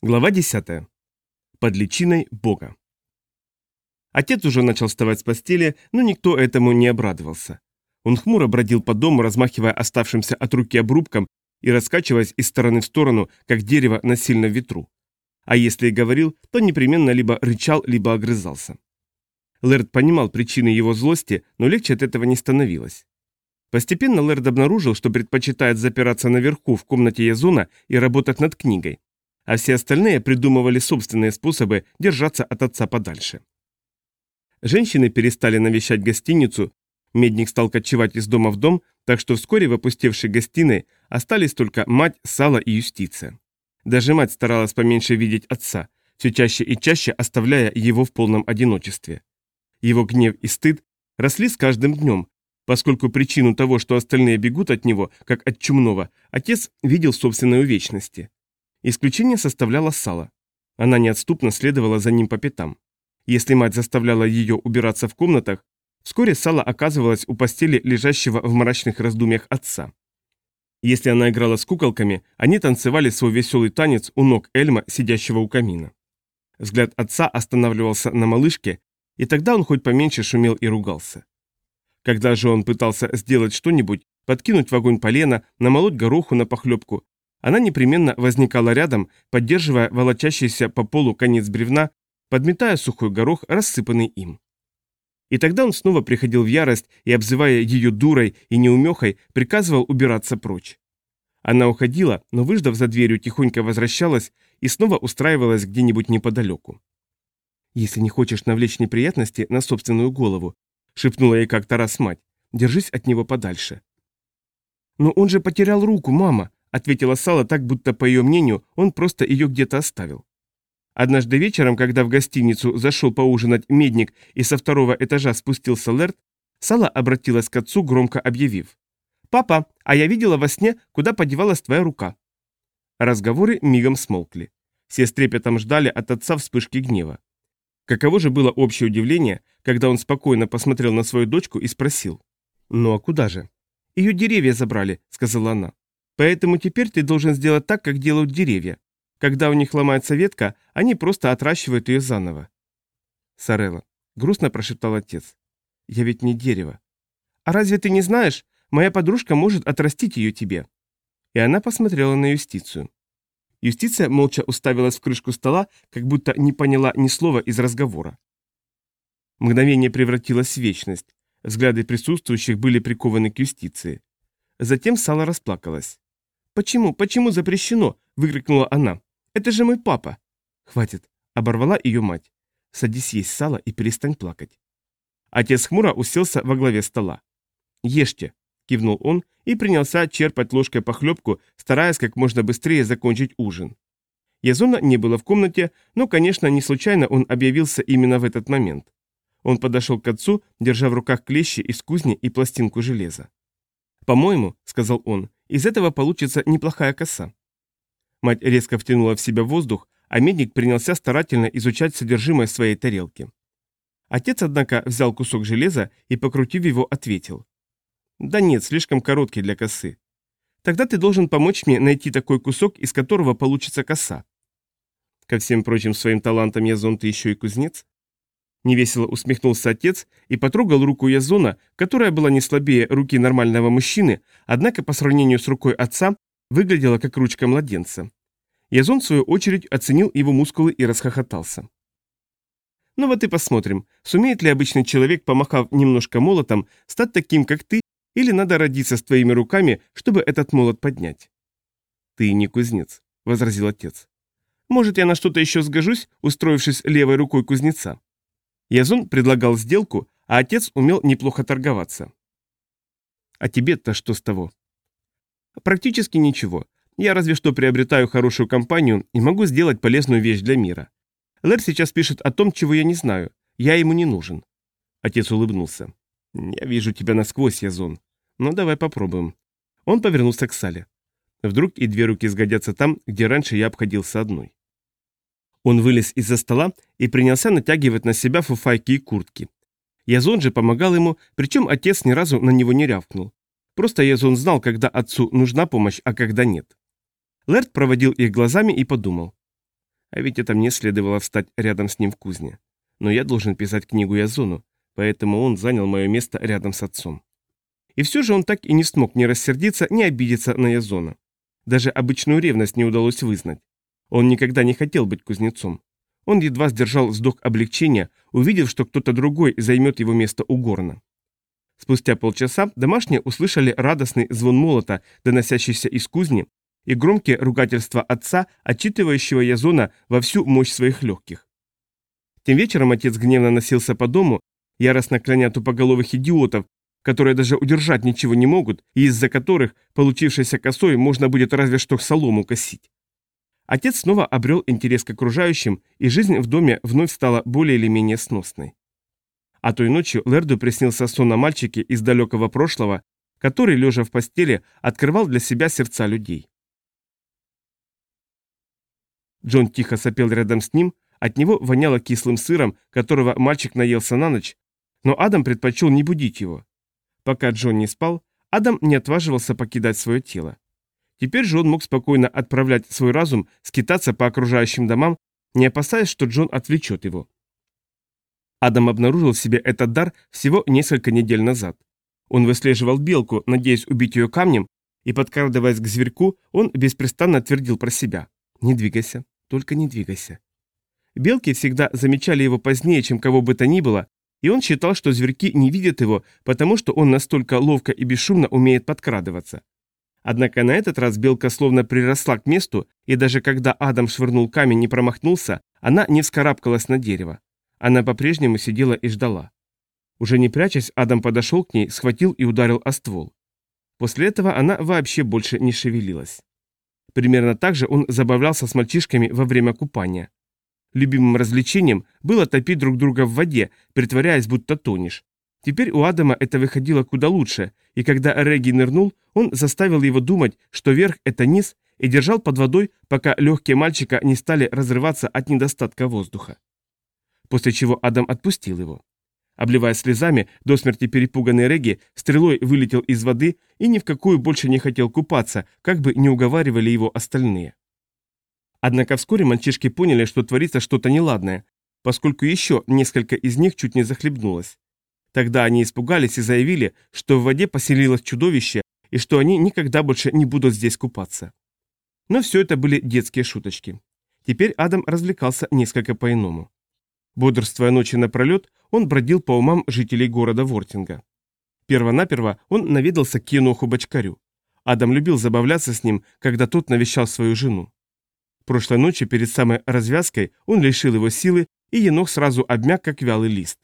Глава 10. Под личиной Бога. Отец уже начал вставать с постели, но никто этому не обрадовался. Он хмуро бродил по дому, размахивая оставшимся от руки обрубком и раскачиваясь из стороны в сторону, как дерево на сильном ветру. А если и говорил, то непременно либо рычал, либо огрызался. Лэрд понимал причины его злости, но легче от этого не становилось. Постепенно Лэрд обнаружил, что предпочитает запираться наверху в комнате Язона и работать над книгой, а все остальные придумывали собственные способы держаться от отца подальше. Женщины перестали навещать гостиницу, Медник стал кочевать из дома в дом, так что вскоре в опустевшей гостиной остались только мать, Сала и Юстиция. Даже мать старалась поменьше видеть отца, все чаще и чаще оставляя его в полном одиночестве. Его гнев и стыд росли с каждым днем, поскольку причину того, что остальные бегут от него, как от чумного, отец видел в собственной увечности. Исключение составляла Сала. Она неотступно следовала за ним по пятам. Если мать заставляла ее убираться в комнатах, вскоре Сала оказывалась у постели лежащего в мрачных раздумьях отца. Если она играла с куколками, они танцевали свой веселый танец у ног Эльма, сидящего у камина. Взгляд отца останавливался на малышке, и тогда он хоть поменьше шумел и ругался. Когда же он пытался сделать что-нибудь, подкинуть в огонь полено, намолоть гороху на похлебку, она непременно возникала рядом, поддерживая волочащийся по полу конец бревна, подметая сухой горох, рассыпанный им. И тогда он снова приходил в ярость и, обзывая ее дурой и неумехой, приказывал убираться прочь. Она уходила, но, выждав за дверью, тихонько возвращалась и снова устраивалась где-нибудь неподалеку. «Если не хочешь навлечь неприятности на собственную голову», — шепнула ей как-то раз мать, — «держись от него подальше». «Но он же потерял руку, мама», ответила Сала так, будто, по ее мнению, он просто ее где-то оставил. Однажды вечером, когда в гостиницу зашел поужинать медник и со второго этажа спустился Лерт, Сала обратилась к отцу, громко объявив. «Папа, а я видела во сне, куда подевалась твоя рука». Разговоры мигом смолкли. Все с трепетом ждали от отца вспышки гнева. Каково же было общее удивление, когда он спокойно посмотрел на свою дочку и спросил. «Ну а куда же?» «Ее деревья забрали», — сказала она. Поэтому теперь ты должен сделать так, как делают деревья. Когда у них ломается ветка, они просто отращивают ее заново. Сарелла, грустно прошептал отец. Я ведь не дерево. А разве ты не знаешь? Моя подружка может отрастить ее тебе. И она посмотрела на юстицию. Юстиция молча уставилась в крышку стола, как будто не поняла ни слова из разговора. Мгновение превратилось в вечность. Взгляды присутствующих были прикованы к юстиции. Затем Сала расплакалась. «Почему, почему запрещено?» – выкрикнула она. «Это же мой папа!» «Хватит!» – оборвала ее мать. «Садись есть сало и перестань плакать». Отец хмуро уселся во главе стола. «Ешьте!» – кивнул он и принялся черпать ложкой похлебку, стараясь как можно быстрее закончить ужин. Язона не было в комнате, но, конечно, не случайно он объявился именно в этот момент. Он подошел к отцу, держа в руках клещи из кузни и пластинку железа. «По-моему», — сказал он, из этого получится неплохая коса. Мать резко втянула в себя воздух, а медник принялся старательно изучать содержимое своей тарелки. Отец, однако, взял кусок железа и, покрутив его, ответил. «Да нет, слишком короткий для косы. Тогда ты должен помочь мне найти такой кусок, из которого получится коса». Ко всем прочим своим талантам Язон ты еще и кузнец. Невесело усмехнулся отец и потрогал руку Язона, которая была не слабее руки нормального мужчины, однако по сравнению с рукой отца выглядела как ручка младенца. Язон, в свою очередь, оценил его мускулы и расхохотался. Ну вот и посмотрим, сумеет ли обычный человек, помахав немножко молотом, стать таким, как ты, или надо родиться с твоими руками, чтобы этот молот поднять. Ты не кузнец, возразил отец. Может, я на что-то еще сгожусь, устроившись левой рукой кузнеца? Язон предлагал сделку, а отец умел неплохо торговаться. А тебе-то что с того? Практически ничего. Я разве что приобретаю хорошую компанию и могу сделать полезную вещь для мира. Лэр сейчас пишет о том, чего я не знаю. Я ему не нужен. Отец улыбнулся. Я вижу тебя насквозь, Язон. Ну, давай попробуем. Он повернулся к Сале. Вдруг и две руки сгодятся там, где раньше я обходился одной. Он вылез из-за стола и принялся натягивать на себя фуфайки и куртки. Язон же помогал ему, причем отец ни разу на него не рявкнул. Просто Язон знал, когда отцу нужна помощь, а когда нет. Лэрд проводил их глазами и подумал. А ведь это мне следовало встать рядом с ним в кузне. Но я должен писать книгу Язону, поэтому он занял мое место рядом с отцом. И все же он так и не смог ни рассердиться, ни обидеться на Язона. Даже обычную ревность не удалось вызнать. Он никогда не хотел быть кузнецом. Он едва сдержал вздох облегчения, увидев, что кто-то другой займет его место у горна. Спустя полчаса домашние услышали радостный звон молота, доносящийся из кузни, и громкие ругательства отца, отчитывающего Язона во всю мощь своих легких. Тем вечером отец гневно носился по дому, яростно кляня тупоголовых идиотов, которые даже удержать ничего не могут, и из-за которых, получившейся косой, можно будет разве что солому косить. Отец снова обрел интерес к окружающим, и жизнь в доме вновь стала более или менее сносной. А той ночью Лерду приснился сон о мальчике из далекого прошлого, который, лежа в постели, открывал для себя сердца людей. Джон тихо сопел рядом с ним, от него воняло кислым сыром, которого мальчик наелся на ночь, но Адам предпочел не будить его. Пока Джон не спал, Адам не отваживался покидать свое тело. Теперь же он мог спокойно отправлять свой разум скитаться по окружающим домам, не опасаясь, что Джон отвлечет его. Адам обнаружил в себе этот дар всего несколько недель назад. Он выслеживал белку, надеясь убить ее камнем, и, подкрадываясь к зверьку, он беспрестанно твердил про себя. «Не двигайся, только не двигайся». Белки всегда замечали его позднее, чем кого бы то ни было, и он считал, что зверьки не видят его, потому что он настолько ловко и бесшумно умеет подкрадываться. Однако на этот раз белка словно приросла к месту, и даже когда Адам швырнул камень и промахнулся, она не вскарабкалась на дерево. Она по-прежнему сидела и ждала. Уже не прячась, Адам подошел к ней, схватил и ударил о ствол. После этого она вообще больше не шевелилась. Примерно так же он забавлялся с мальчишками во время купания. Любимым развлечением было топить друг друга в воде, притворяясь, будто тонешь. Теперь у Адама это выходило куда лучше, и когда Регги нырнул, он заставил его думать, что верх – это низ, и держал под водой, пока легкие мальчика не стали разрываться от недостатка воздуха. После чего Адам отпустил его. Обливаясь слезами, до смерти перепуганный Регги стрелой вылетел из воды и ни в какую больше не хотел купаться, как бы не уговаривали его остальные. Однако вскоре мальчишки поняли, что творится что-то неладное, поскольку еще несколько из них чуть не захлебнулось. Тогда они испугались и заявили, что в воде поселилось чудовище и что они никогда больше не будут здесь купаться. Но все это были детские шуточки. Теперь Адам развлекался несколько по-иному. Бодрствуя ночи напролет, он бродил по умам жителей города Вортинга. Первонаперво он наведался к Еноху Бочкарю. Адам любил забавляться с ним, когда тот навещал свою жену. Прошлой ночью перед самой развязкой он лишил его силы, и Енох сразу обмяк, как вялый лист.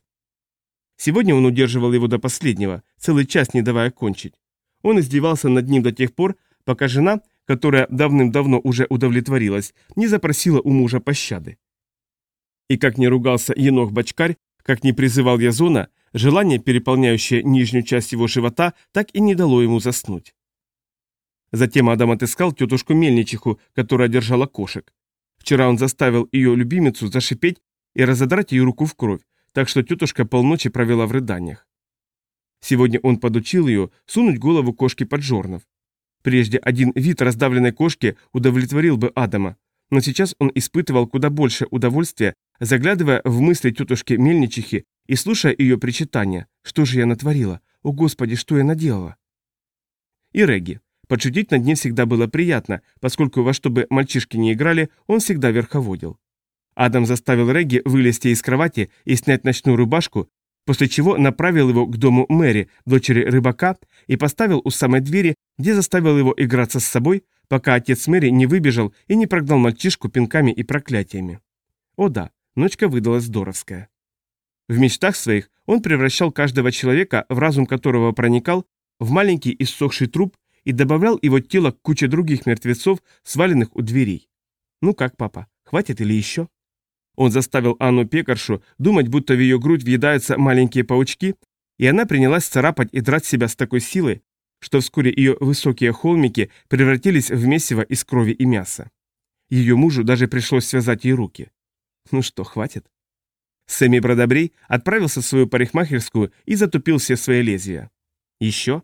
Сегодня он удерживал его до последнего, целый час не давая кончить. Он издевался над ним до тех пор, пока жена, которая давным-давно уже удовлетворилась, не запросила у мужа пощады. И как не ругался Енох-бочкарь, как не призывал Язона, желание, переполняющее нижнюю часть его живота, так и не дало ему заснуть. Затем Адам отыскал тетушку Мельничиху, которая держала кошек. Вчера он заставил ее любимицу зашипеть и разодрать ее руку в кровь, так что тетушка полночи провела в рыданиях. Сегодня он подучил ее сунуть голову кошки под жорнов. Прежде один вид раздавленной кошки удовлетворил бы Адама, но сейчас он испытывал куда больше удовольствия, заглядывая в мысли тетушки Мельничихи и слушая ее причитания. «Что же я натворила? О, Господи, что я наделала?» И Регги. Подшутить над ним всегда было приятно, поскольку во что бы мальчишки не играли, он всегда верховодил. Адам заставил Регги вылезти из кровати и снять ночную рубашку, после чего направил его к дому Мэри, дочери рыбака, и поставил у самой двери, где заставил его играться с собой, пока отец Мэри не выбежал и не прогнал мальчишку пинками и проклятиями. О да, ночка выдалась здоровская. В мечтах своих он превращал каждого человека, в разум которого проникал, в маленький иссохший труп и добавлял его тело к куче других мертвецов, сваленных у дверей. Ну как, папа, хватит или еще? Он заставил Анну Пекаршу думать, будто в ее грудь въедаются маленькие паучки, и она принялась царапать и драть себя с такой силой, что вскоре ее высокие холмики превратились в месиво из крови и мяса. Ее мужу даже пришлось связать ей руки. Ну что, хватит? Сэмми Бродобрей отправился в свою парикмахерскую и затупил все свои лезвия. Еще?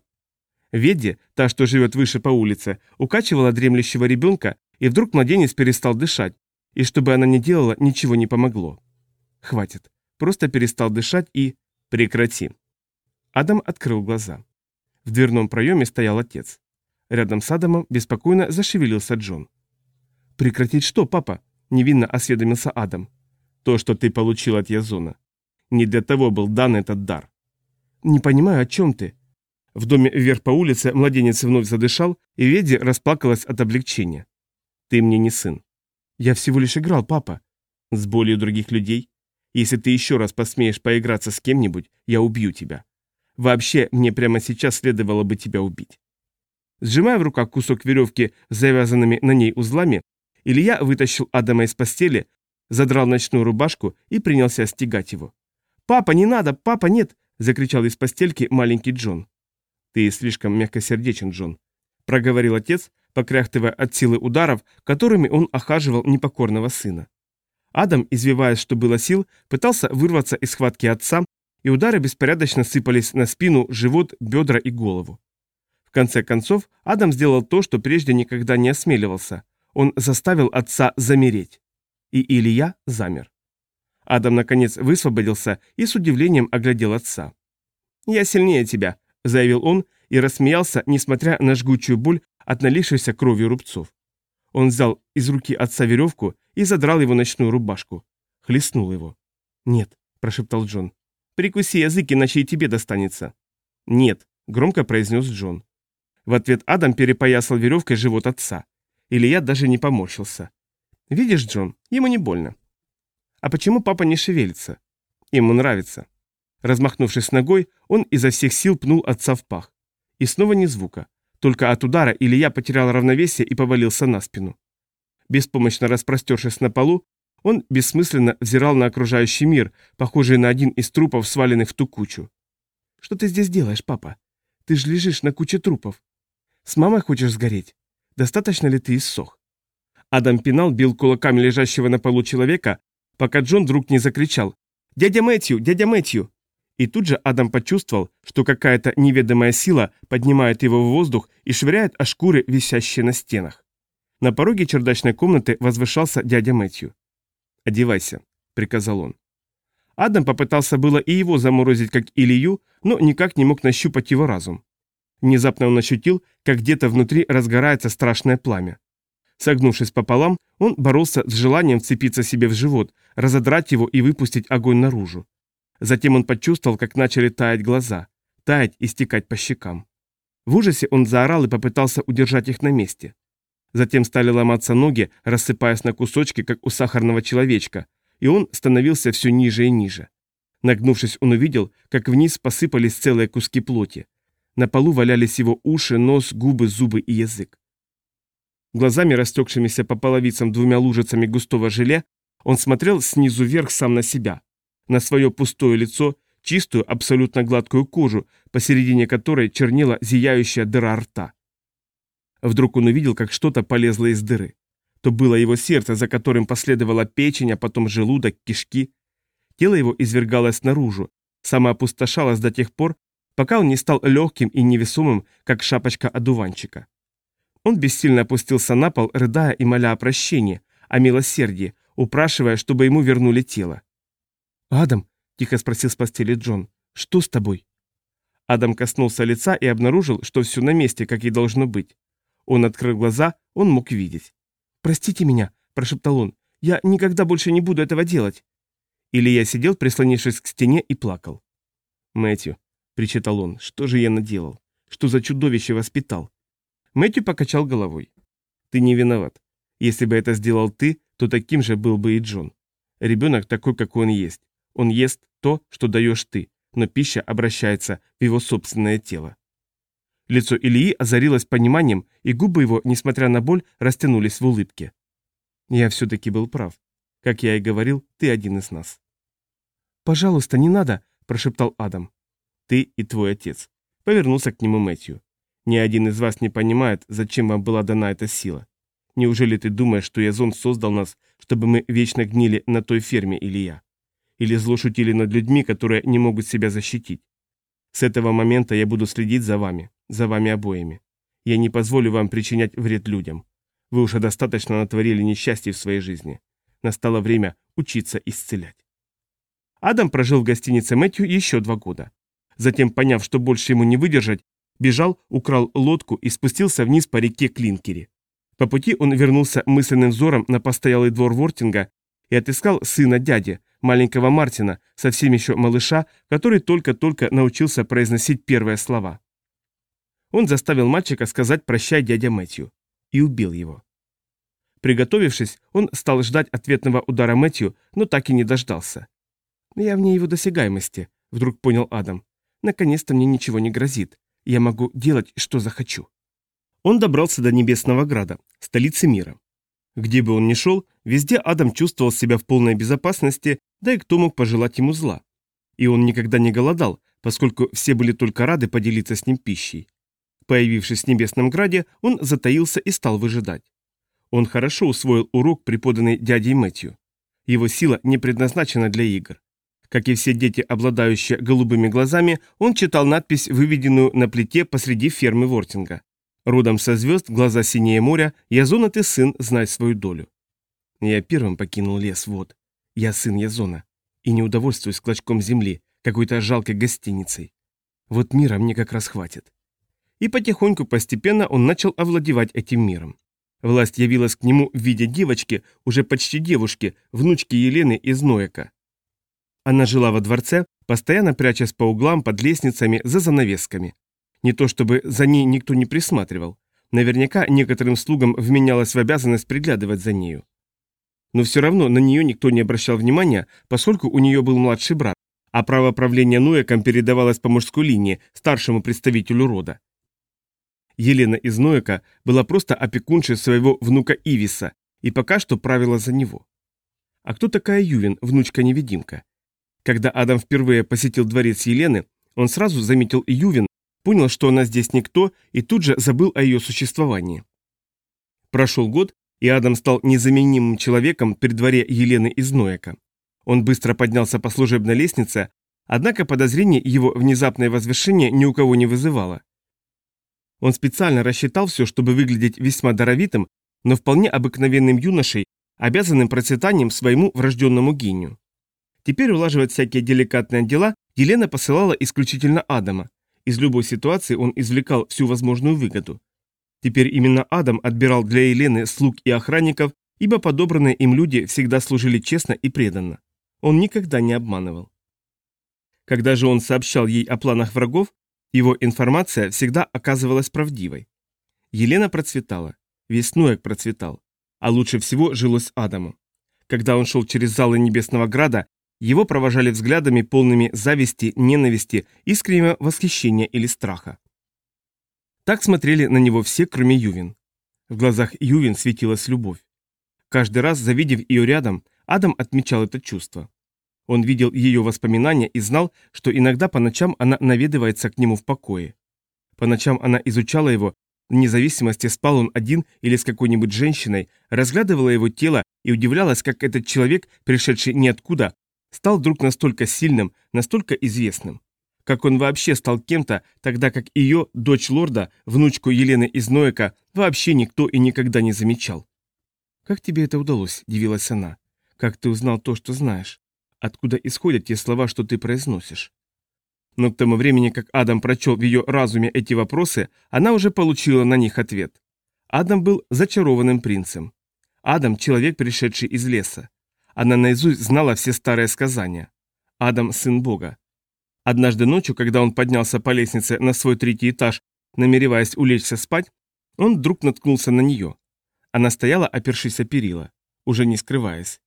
Ведди, та, что живет выше по улице, укачивала дремлющего ребенка, и вдруг младенец перестал дышать, И что бы она ни делала, ничего не помогло. Хватит. Просто перестал дышать и... Прекрати. Адам открыл глаза. В дверном проеме стоял отец. Рядом с Адамом беспокойно зашевелился Джон. «Прекратить что, папа?» – невинно осведомился Адам. «То, что ты получил от Язона. Не для того был дан этот дар». «Не понимаю, о чем ты?» В доме вверх по улице младенец вновь задышал, и Веди расплакалась от облегчения. «Ты мне не сын». «Я всего лишь играл, папа». «С болью других людей? Если ты еще раз посмеешь поиграться с кем-нибудь, я убью тебя. Вообще, мне прямо сейчас следовало бы тебя убить». Сжимая в руках кусок веревки с завязанными на ней узлами, Илья вытащил Адама из постели, задрал ночную рубашку и принялся стегать его. «Папа, не надо! Папа, нет!» – закричал из постельки маленький Джон. «Ты слишком мягкосердечен, Джон», – проговорил отец, покряхтывая от силы ударов, которыми он охаживал непокорного сына. Адам, извиваясь, что было сил, пытался вырваться из схватки отца, и удары беспорядочно сыпались на спину, живот, бедра и голову. В конце концов, Адам сделал то, что прежде никогда не осмеливался. Он заставил отца замереть. И Илья замер. Адам, наконец, высвободился и с удивлением оглядел отца. «Я сильнее тебя», — заявил он и рассмеялся, несмотря на жгучую боль от налившейся крови рубцов. Он взял из руки отца веревку и задрал его ночную рубашку. Хлестнул его. «Нет», — прошептал Джон. «Прикуси язык, иначе и тебе достанется». «Нет», — громко произнес Джон. В ответ Адам перепоясал веревкой живот отца. Илья даже не поморщился. «Видишь, Джон, ему не больно». «А почему папа не шевелится?» «Ему нравится». Размахнувшись ногой, он изо всех сил пнул отца в пах. И снова ни звука. Только от удара Илья потерял равновесие и повалился на спину. Беспомощно распростершись на полу, он бессмысленно взирал на окружающий мир, похожий на один из трупов, сваленных в ту кучу. «Что ты здесь делаешь, папа? Ты же лежишь на куче трупов. С мамой хочешь сгореть? Достаточно ли ты иссох? Адам Пинал бил кулаками лежащего на полу человека, пока Джон вдруг не закричал «Дядя Мэтью! Дядя Мэтью!» И тут же Адам почувствовал, что какая-то неведомая сила поднимает его в воздух и швыряет о шкуры, висящие на стенах. На пороге чердачной комнаты возвышался дядя Мэтью. «Одевайся», — приказал он. Адам попытался было и его заморозить, как Илью, но никак не мог нащупать его разум. Внезапно он ощутил, как где-то внутри разгорается страшное пламя. Согнувшись пополам, он боролся с желанием вцепиться себе в живот, разодрать его и выпустить огонь наружу. Затем он почувствовал, как начали таять глаза, таять и стекать по щекам. В ужасе он заорал и попытался удержать их на месте. Затем стали ломаться ноги, рассыпаясь на кусочки, как у сахарного человечка, и он становился все ниже и ниже. Нагнувшись, он увидел, как вниз посыпались целые куски плоти. На полу валялись его уши, нос, губы, зубы и язык. Глазами, растекшимися по половицам двумя лужицами густого желе, он смотрел снизу вверх сам на себя, на свое пустое лицо, чистую, абсолютно гладкую кожу, посередине которой чернела зияющая дыра рта. Вдруг он увидел, как что-то полезло из дыры. То было его сердце, за которым последовала печень, а потом желудок, кишки. Тело его извергалось наружу, самоопустошалось до тех пор, пока он не стал легким и невесомым, как шапочка одуванчика. Он бессильно опустился на пол, рыдая и моля о прощении, о милосердии, упрашивая, чтобы ему вернули тело. «Адам», — тихо спросил с постели Джон, — «что с тобой?» Адам коснулся лица и обнаружил, что все на месте, как и должно быть. Он открыл глаза, он мог видеть. «Простите меня», — прошептал он, — «я никогда больше не буду этого делать». Илья сидел, прислонившись к стене, и плакал. «Мэтью», — причитал он, — «что же я наделал? Что за чудовище воспитал?» Мэтью покачал головой. «Ты не виноват. Если бы это сделал ты, то таким же был бы и Джон. Ребенок такой, какой он есть. Он ест то, что даешь ты, но пища обращается в его собственное тело. Лицо Ильи озарилось пониманием, и губы его, несмотря на боль, растянулись в улыбке. Я все-таки был прав. Как я и говорил, ты один из нас. «Пожалуйста, не надо», – прошептал Адам. «Ты и твой отец». Повернулся к нему Мэтью. «Ни один из вас не понимает, зачем вам была дана эта сила. Неужели ты думаешь, что Язон создал нас, чтобы мы вечно гнили на той ферме, Илья? Или зло шутили над людьми, которые не могут себя защитить? С этого момента я буду следить за вами, за вами обоими. Я не позволю вам причинять вред людям. Вы уже достаточно натворили несчастья в своей жизни. Настало время учиться исцелять. Адам прожил в гостинице Мэтью еще два года. Затем, поняв, что больше ему не выдержать, бежал, украл лодку и спустился вниз по реке Клинкери. По пути он вернулся мысленным взором на постоялый двор Вортинга и отыскал сына дяди, маленького Мартина, совсем еще малыша, который только-только научился произносить первые слова. Он заставил мальчика сказать «прощай, дядя Мэтью» и убил его. Приготовившись, он стал ждать ответного удара Мэтью, но так и не дождался. «Я вне его досягаемости», — вдруг понял Адам. «Наконец-то мне ничего не грозит. Я могу делать, что захочу». Он добрался до Небесного Града, столицы мира. Где бы он ни шел, везде Адам чувствовал себя в полной безопасности, да и кто мог пожелать ему зла. И он никогда не голодал, поскольку все были только рады поделиться с ним пищей. Появившись в Небесном Граде, он затаился и стал выжидать. Он хорошо усвоил урок, преподанный дядей Мэтью. Его сила не предназначена для игр. Как и все дети, обладающие голубыми глазами, он читал надпись, выведенную на плите посреди фермы Вортинга. Родом со звезд, глаза синее моря, Язона ты сын, знай свою долю. Я первым покинул лес, вот. Я сын Язона. И не удовольствуюсь клочком земли, какой-то жалкой гостиницей. Вот мира мне как раз хватит. И потихоньку, постепенно он начал овладевать этим миром. Власть явилась к нему в виде девочки, уже почти девушки, внучки Елены из Ноека. Она жила во дворце, постоянно прячась по углам, под лестницами, за занавесками. Не то чтобы за ней никто не присматривал. Наверняка некоторым слугам вменялось в обязанность приглядывать за нею. Но все равно на нее никто не обращал внимания, поскольку у нее был младший брат, а право правления Ноеком передавалось по мужской линии, старшему представителю рода. Елена из Ноека была просто опекуншей своего внука Ивиса и пока что правила за него. А кто такая Ювин, внучка-невидимка? Когда Адам впервые посетил дворец Елены, он сразу заметил Ювин, понял, что она здесь никто, и тут же забыл о ее существовании. Прошел год, и Адам стал незаменимым человеком при дворе Елены из Ноека. Он быстро поднялся по служебной лестнице, однако подозрение его внезапное возвышение ни у кого не вызывало. Он специально рассчитал все, чтобы выглядеть весьма даровитым, но вполне обыкновенным юношей, обязанным процветанием своему врожденному гению. Теперь улаживать всякие деликатные дела Елена посылала исключительно Адама. Из любой ситуации он извлекал всю возможную выгоду. Теперь именно Адам отбирал для Елены слуг и охранников, ибо подобранные им люди всегда служили честно и преданно. Он никогда не обманывал. Когда же он сообщал ей о планах врагов, его информация всегда оказывалась правдивой. Елена процветала, весь Ноек процветал, а лучше всего жилось Адаму. Когда он шел через залы Небесного Града, его провожали взглядами полными зависти, ненависти, искреннего восхищения или страха. Так смотрели на него все, кроме Ювин. В глазах Ювин светилась любовь. Каждый раз, завидев ее рядом, Адам отмечал это чувство. Он видел ее воспоминания и знал, что иногда по ночам она наведывается к нему в покое. По ночам она изучала его, вне зависимости, спал он один или с какой-нибудь женщиной, разглядывала его тело и удивлялась, как этот человек, пришедший ниоткуда, стал вдруг настолько сильным, настолько известным. Как он вообще стал кем-то, тогда как ее, дочь лорда, внучку Елены из Ноека, вообще никто и никогда не замечал. «Как тебе это удалось?» – дивилась она. «Как ты узнал то, что знаешь?» откуда исходят те слова, что ты произносишь. Но к тому времени, как Адам прочел в ее разуме эти вопросы, она уже получила на них ответ. Адам был зачарованным принцем. Адам – человек, пришедший из леса. Она наизусть знала все старые сказания. Адам – сын Бога. Однажды ночью, когда он поднялся по лестнице на свой третий этаж, намереваясь улечься спать, он вдруг наткнулся на нее. Она стояла, опершись о перила, уже не скрываясь.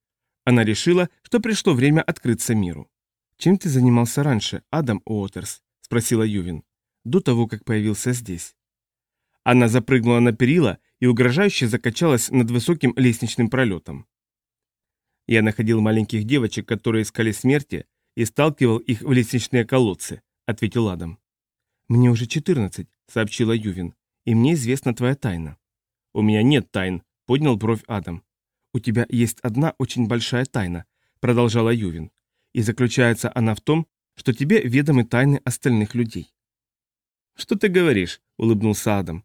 Она решила, что пришло время открыться миру. «Чем ты занимался раньше, Адам Уотерс?» – спросила Ювин. «До того, как появился здесь». Она запрыгнула на перила и угрожающе закачалась над высоким лестничным пролетом. Я находил маленьких девочек, которые искали смерти, и сталкивал их в лестничные колодцы, ответил Адам. Мне уже 14, сообщила Ювин, и мне известна твоя тайна. У меня нет тайн, поднял бровь Адам. «У тебя есть одна очень большая тайна», — продолжала Ювин. «И заключается она в том, что тебе ведомы тайны остальных людей». «Что ты говоришь?» — улыбнулся Адам.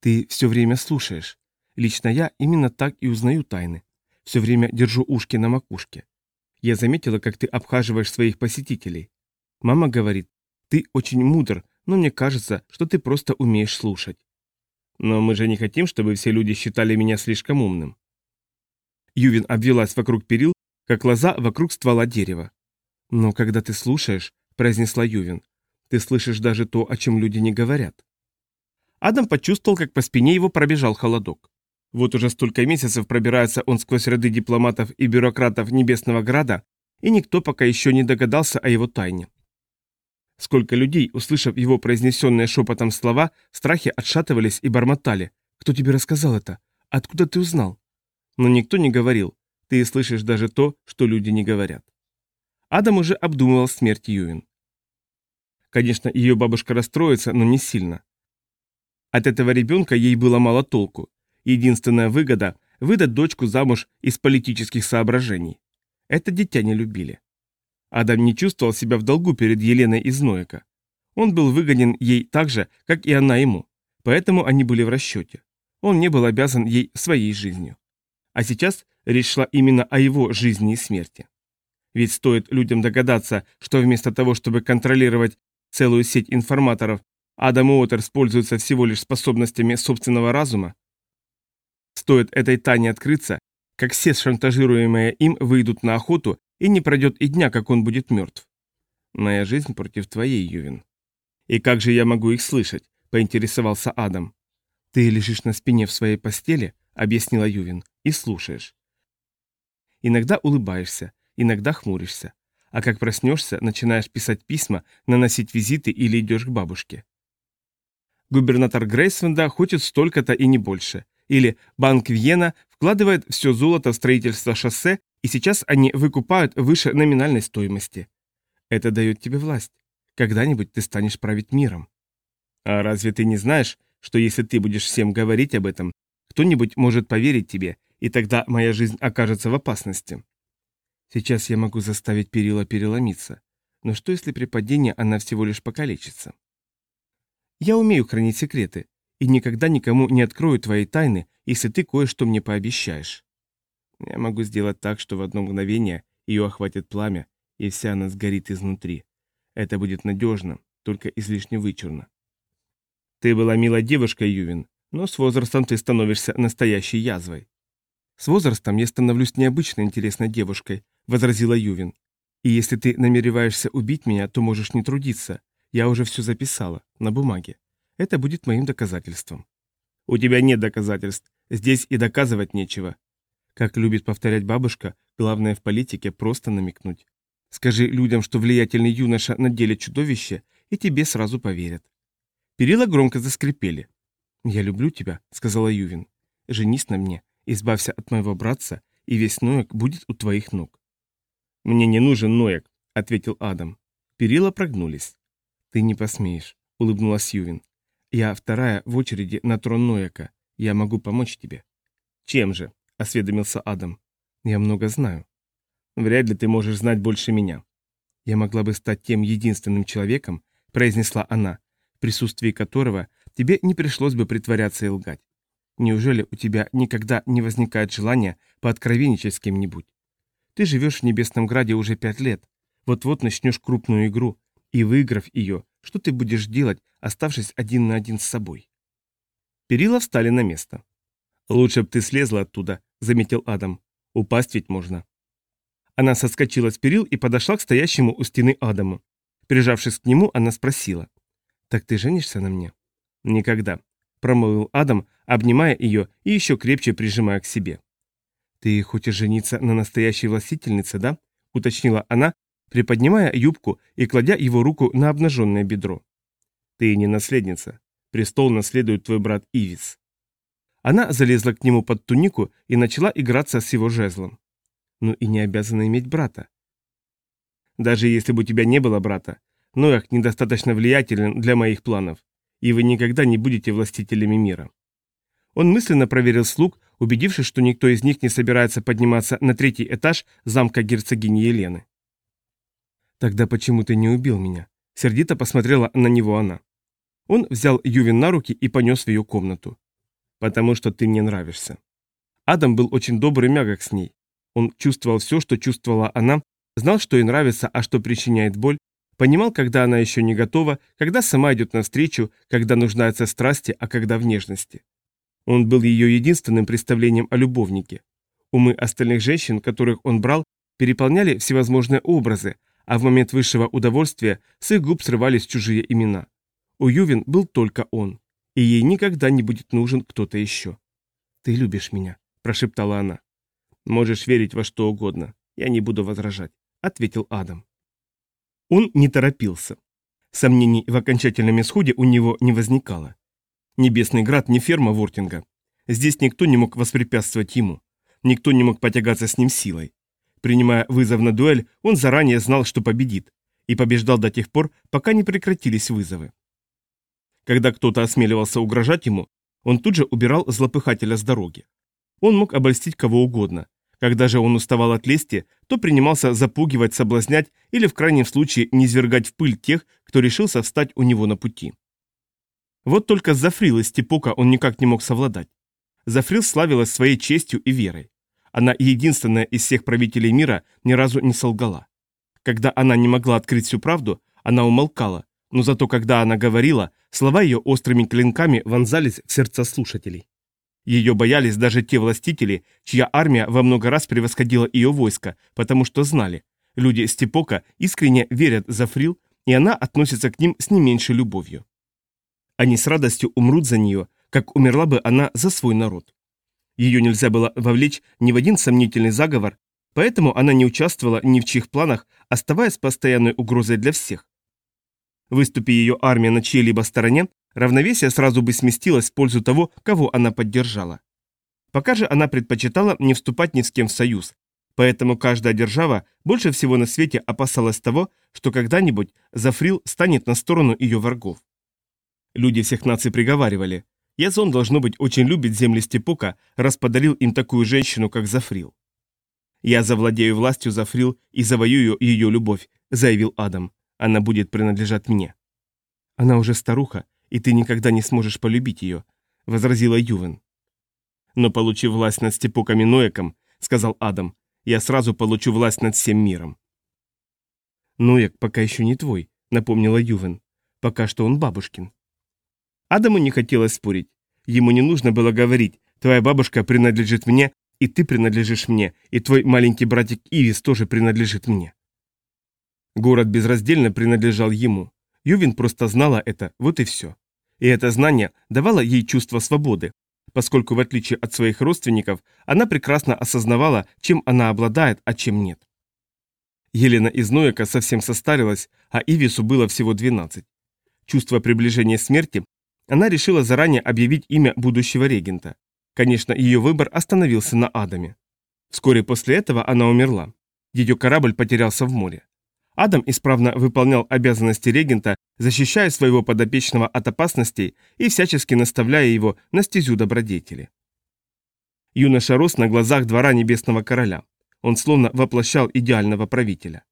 «Ты все время слушаешь. Лично я именно так и узнаю тайны. все время держу ушки на макушке. Я заметила, как ты обхаживаешь своих посетителей. Мама говорит, ты очень мудр, но мне кажется, что ты просто умеешь слушать. Но мы же не хотим, чтобы все люди считали меня слишком умным. Ювин обвелась вокруг перил, как лоза вокруг ствола дерева. «Но когда ты слушаешь», — произнесла Ювин, — «ты слышишь даже то, о чем люди не говорят». Адам почувствовал, как по спине его пробежал холодок. Вот уже столько месяцев пробирается он сквозь ряды дипломатов и бюрократов Небесного Града, и никто пока еще не догадался о его тайне. Сколько людей, услышав его произнесенные шепотом слова, в страхе отшатывались и бормотали. «Кто тебе рассказал это? Откуда ты узнал?» Но никто не говорил. Ты слышишь даже то, что люди не говорят. Адам уже обдумывал смерть Ювин. Конечно, ее бабушка расстроится, но не сильно. От этого ребенка ей было мало толку. Единственная выгода – выдать дочку замуж из политических соображений. Это дитя не любили. Адам не чувствовал себя в долгу перед Еленой из Ноека. Он был выгонен ей так же, как и она ему, поэтому они были в расчете. Он не был обязан ей своей жизнью. А сейчас речь шла именно о его жизни и смерти. Ведь стоит людям догадаться, что вместо того, чтобы контролировать целую сеть информаторов, Адам Уотер пользуется всего лишь способностями собственного разума, стоит этой тайне открыться, как все шантажируемые им выйдут на охоту, и не пройдет и дня, как он будет мертв. Моя жизнь против твоей, Ювин. И как же я могу их слышать? Поинтересовался Адам. Ты лежишь на спине в своей постели, объяснила Ювин, и слушаешь. Иногда улыбаешься, иногда хмуришься. А как проснешься, начинаешь писать письма, наносить визиты или идешь к бабушке. Губернатор Грейсвенда хочет столько-то и не больше. Или Банк Вьена вкладывает все золото в строительство шоссе, и сейчас они выкупают выше номинальной стоимости. Это дает тебе власть. Когда-нибудь ты станешь править миром. А разве ты не знаешь, что если ты будешь всем говорить об этом, кто-нибудь может поверить тебе, и тогда моя жизнь окажется в опасности. Сейчас я могу заставить перила переломиться. Но что, если при падении она всего лишь покалечится? Я умею хранить секреты, и никогда никому не открою твои тайны, если ты кое-что мне пообещаешь. Я могу сделать так, что в одно мгновение ее охватит пламя, и вся она сгорит изнутри. Это будет надежно, только излишне вычурно. Ты была милой девушкой, Ювин, но с возрастом ты становишься настоящей язвой. С возрастом я становлюсь необычно интересной девушкой, возразила Ювин. И если ты намереваешься убить меня, то можешь не трудиться. Я уже все записала, на бумаге. Это будет моим доказательством. У тебя нет доказательств. Здесь и доказывать нечего. Как любит повторять бабушка, главное в политике просто намекнуть. Скажи людям, что влиятельный юноша на деле чудовище, и тебе сразу поверят. Перила громко заскрипели. «Я люблю тебя», — сказала Ювин. «Женись на мне, избавься от моего братца, и весь Ноек будет у твоих ног». «Мне не нужен Ноек», — ответил Адам. Перила прогнулись. «Ты не посмеешь», — улыбнулась Ювин. «Я вторая в очереди на трон Ноека. Я могу помочь тебе». «Чем же?» — осведомился Адам. «Я много знаю». «Вряд ли ты можешь знать больше меня». «Я могла бы стать тем единственным человеком», — произнесла она, в присутствии которого тебе не пришлось бы притворяться и лгать. Неужели у тебя никогда не возникает желания пооткровенничать с кем-нибудь? Ты живешь в Небесном Граде уже пять лет. Вот-вот начнешь крупную игру, и выиграв ее, что ты будешь делать, оставшись один на один с собой? Перила встали на место. «Лучше б ты слезла оттуда», — заметил Адам. «Упасть ведь можно». Она соскочила с перил и подошла к стоящему у стены Адаму. Прижавшись к нему, она спросила. «Так ты женишься на мне?» «Никогда», — промолвил Адам, обнимая ее и еще крепче прижимая к себе. «Ты хочешь жениться на настоящей властительнице, да?» — уточнила она, приподнимая юбку и кладя его руку на обнаженное бедро. «Ты не наследница. Престол наследует твой брат Ивис». Она залезла к нему под тунику и начала играться с его жезлом. «Ну и не обязана иметь брата». «Даже если бы у тебя не было брата, Ноях недостаточно влиятелен для моих планов и вы никогда не будете властителями мира. Он мысленно проверил слуг, убедившись, что никто из них не собирается подниматься на третий этаж замка герцогини Елены. «Тогда почему ты не убил меня?» Сердито посмотрела на него она. Он взял Ювин на руки и понес в ее комнату. «Потому что ты мне нравишься». Адам был очень добрый и мягок с ней, Он чувствовал все, что чувствовала она, знал, что ей нравится, а что причиняет боль, понимал, когда она еще не готова, когда сама идет навстречу, когда нуждается в страсти, а когда в нежности. Он был ее единственным представлением о любовнике. Умы остальных женщин, которых он брал, переполняли всевозможные образы, а в момент высшего удовольствия с их губ срывались чужие имена. У Ювин был только он, и ей никогда не будет нужен кто-то еще. «Ты любишь меня», – прошептала она. «Можешь верить во что угодно, я не буду возражать», – ответил Адам. Он не торопился. Сомнений в окончательном исходе у него не возникало. Небесный град не ферма Вортинга. Здесь никто не мог воспрепятствовать ему. Никто не мог потягаться с ним силой. Принимая вызов на дуэль, он заранее знал, что победит, и побеждал до тех пор, пока не прекратились вызовы. Когда кто-то осмеливался угрожать ему, он тут же убирал злопыхателя с дороги. Он мог обольстить кого угодно. Когда же он уставал от лести, то принимался запугивать, соблазнять или в крайнем случае низвергать в пыль тех, кто решился встать у него на пути. Вот только с Зафрил из он никак не мог совладать. Зафрил славилась своей честью и верой. Она единственная из всех правителей мира ни разу не солгала. Когда она не могла открыть всю правду, она умолкала, но зато когда она говорила, слова ее острыми клинками вонзались в сердца слушателей. Ее боялись даже те властители, чья армия во много раз превосходила ее войско, потому что знали, люди Степока искренне верят за Фрил, и она относится к ним с не меньшей любовью. Они с радостью умрут за нее, как умерла бы она за свой народ. Ее нельзя было вовлечь ни в один сомнительный заговор, поэтому она не участвовала ни в чьих планах, оставаясь постоянной угрозой для всех. Выступи ее армия на чьей-либо стороне, равновесие сразу бы сместилось в пользу того, кого она поддержала. Пока же она предпочитала не вступать ни с кем в союз, поэтому каждая держава больше всего на свете опасалась того, что когда-нибудь Зафрил станет на сторону ее врагов. Люди всех наций приговаривали, Язон, должно быть, очень любит земли Степока, раз подарил им такую женщину, как Зафрил. «Я завладею властью Зафрил и завоюю ее любовь», — заявил Адам. «Она будет принадлежать мне». «Она уже старуха, и ты никогда не сможешь полюбить ее», — возразила Ювен. «Но получив власть над Степоком и Ноеком», — сказал Адам, — «я сразу получу власть над всем миром». «Ноек пока еще не твой», — напомнила Ювен. «Пока что он бабушкин». Адаму не хотелось спорить. Ему не нужно было говорить, твоя бабушка принадлежит мне, и ты принадлежишь мне, и твой маленький братик Ивис тоже принадлежит мне. Город безраздельно принадлежал ему. Ювин просто знала это, вот и все. И это знание давало ей чувство свободы, поскольку в отличие от своих родственников, она прекрасно осознавала, чем она обладает, а чем нет. Елена из Ноека совсем состарилась, а Ивису было всего 12. Чувство приближения смерти она решила заранее объявить имя будущего регента. Конечно, ее выбор остановился на Адаме. Вскоре после этого она умерла. Ее корабль потерялся в море. Адам исправно выполнял обязанности регента, защищая своего подопечного от опасностей и всячески наставляя его на стезю добродетели. Юноша рос на глазах двора Небесного Короля. Он словно воплощал идеального правителя.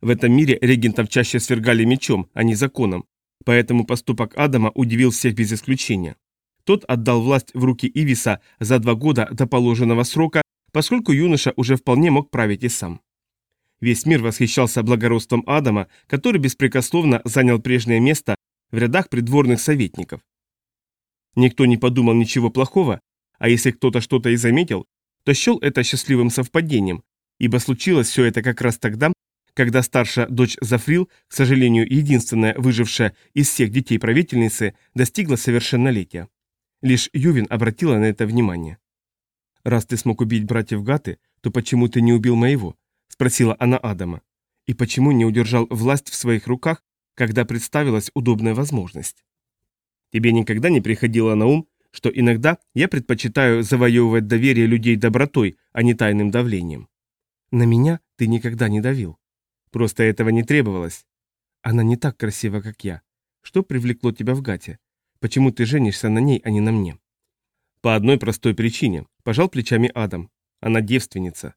В этом мире регентов чаще свергали мечом, а не законом, Поэтому поступок Адама удивил всех без исключения. Тот отдал власть в руки Ивиса за два года до положенного срока, поскольку юноша уже вполне мог править и сам. Весь мир восхищался благородством Адама, который беспрекословно занял прежнее место в рядах придворных советников. Никто не подумал ничего плохого, а если кто-то что-то и заметил, то счел это счастливым совпадением, ибо случилось все это как раз тогда, когда старшая дочь Зафрил, к сожалению, единственная выжившая из всех детей правительницы, достигла совершеннолетия. Лишь Ювин обратила на это внимание. «Раз ты смог убить братьев Гаты, то почему ты не убил моего?» – спросила она Адама. «И почему не удержал власть в своих руках, когда представилась удобная возможность?» «Тебе никогда не приходило на ум, что иногда я предпочитаю завоевывать доверие людей добротой, а не тайным давлением?» «На меня ты никогда не давил». Просто этого не требовалось. Она не так красива, как я. Что привлекло тебя в Гате? Почему ты женишься на ней, а не на мне? По одной простой причине. Пожал плечами Адам. Она девственница.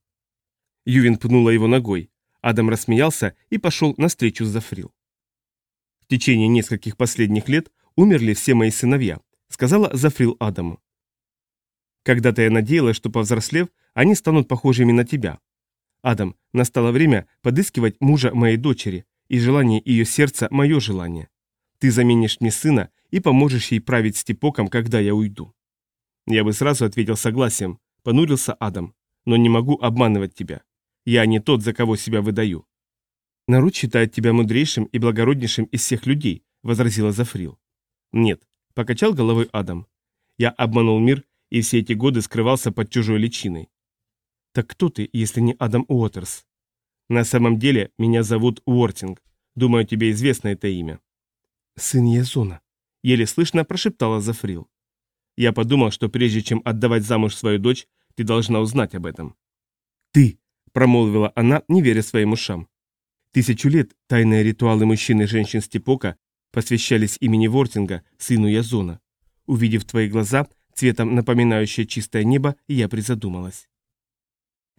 Ювин пнула его ногой. Адам рассмеялся и пошел навстречу с Зафрил. В течение нескольких последних лет умерли все мои сыновья, сказала Зафрил Адаму. Когда-то я надеялась, что повзрослев, они станут похожими на тебя. Адам, настало время подыскивать мужа моей дочери, и желание ее сердца – мое желание. Ты заменишь мне сына и поможешь ей править степоком, когда я уйду. Я бы сразу ответил согласием, понурился Адам, но не могу обманывать тебя. Я не тот, за кого себя выдаю. Народ считает тебя мудрейшим и благороднейшим из всех людей, возразила Зафрил. Нет, покачал головой Адам. Я обманул мир и все эти годы скрывался под чужой личиной. Так кто ты, если не Адам Уотерс? На самом деле, меня зовут Уортинг. Думаю, тебе известно это имя. Сын Язона. Еле слышно прошептала Зафрил. Я подумал, что прежде чем отдавать замуж свою дочь, ты должна узнать об этом. Ты, промолвила она, не веря своим ушам. Тысячу лет тайные ритуалы мужчин и женщин Степока посвящались имени Вортинга, сыну Язона. Увидев твои глаза, цветом напоминающее чистое небо, я призадумалась.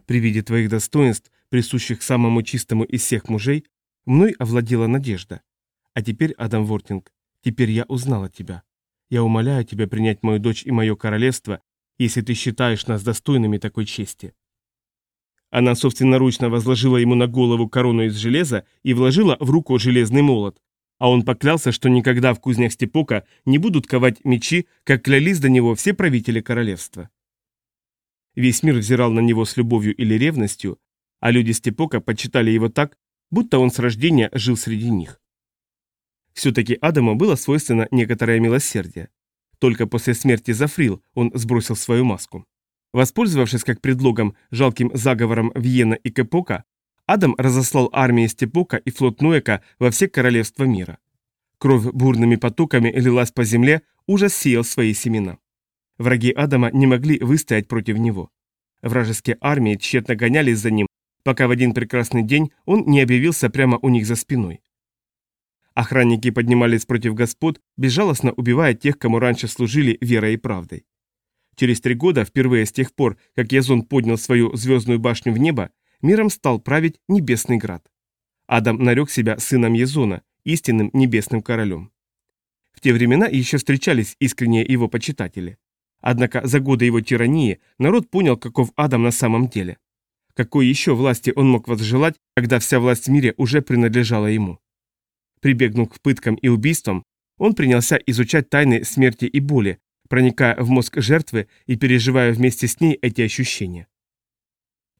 При виде твоих достоинств, присущих самому чистому из всех мужей, мной овладела надежда. А теперь, Адам Вортинг, теперь я узнала тебя. Я умоляю тебя принять мою дочь и мое королевство, если ты считаешь нас достойными такой чести. Она собственноручно возложила ему на голову корону из железа и вложила в руку железный молот, а он поклялся, что никогда в кузнях Степока не будут ковать мечи, как клялись до него все правители королевства. Весь мир взирал на него с любовью или ревностью, а люди Степока почитали его так, будто он с рождения жил среди них. Все-таки Адаму было свойственно некоторое милосердие. Только после смерти Зафрил он сбросил свою маску. Воспользовавшись как предлогом жалким заговором Вьена и Кепока, Адам разослал армии Степока и флот Ноэка во все королевства мира. Кровь бурными потоками лилась по земле, ужас сеял свои семена. Враги Адама не могли выстоять против него. Вражеские армии тщетно гонялись за ним, пока в один прекрасный день он не объявился прямо у них за спиной. Охранники поднимались против господ, безжалостно убивая тех, кому раньше служили верой и правдой. Через три года, впервые с тех пор, как Язон поднял свою звездную башню в небо, миром стал править Небесный Град. Адам нарек себя сыном Язона, истинным небесным королем. В те времена еще встречались искренние его почитатели. Однако за годы его тирании народ понял, каков Адам на самом деле. Какой еще власти он мог возжелать, когда вся власть в мире уже принадлежала ему? Прибегнув к пыткам и убийствам, он принялся изучать тайны смерти и боли, проникая в мозг жертвы и переживая вместе с ней эти ощущения.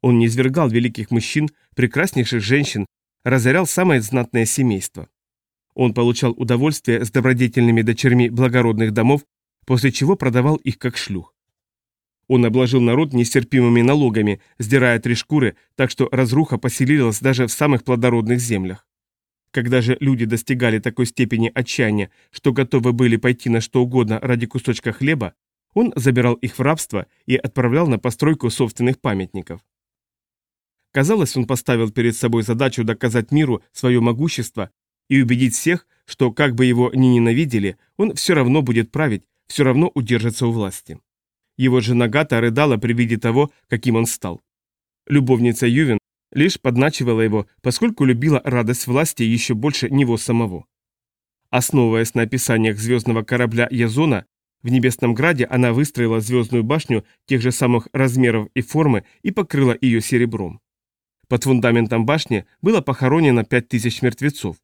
Он не извергал великих мужчин, прекраснейших женщин, разорял самое знатное семейство. Он получал удовольствие с добродетельными дочерьми благородных домов, после чего продавал их как шлюх. Он обложил народ нестерпимыми налогами, сдирая три шкуры, так что разруха поселилась даже в самых плодородных землях. Когда же люди достигали такой степени отчаяния, что готовы были пойти на что угодно ради кусочка хлеба, он забирал их в рабство и отправлял на постройку собственных памятников. Казалось, он поставил перед собой задачу доказать миру свое могущество и убедить всех, что как бы его ни ненавидели, он все равно будет править, все равно удержится у власти. Его жена Гата рыдала при виде того, каким он стал. Любовница Ювен лишь подначивала его, поскольку любила радость власти еще больше него самого. Основываясь на описаниях звездного корабля Язона, в Небесном Граде она выстроила звездную башню тех же самых размеров и формы и покрыла ее серебром. Под фундаментом башни было похоронено пять тысяч мертвецов.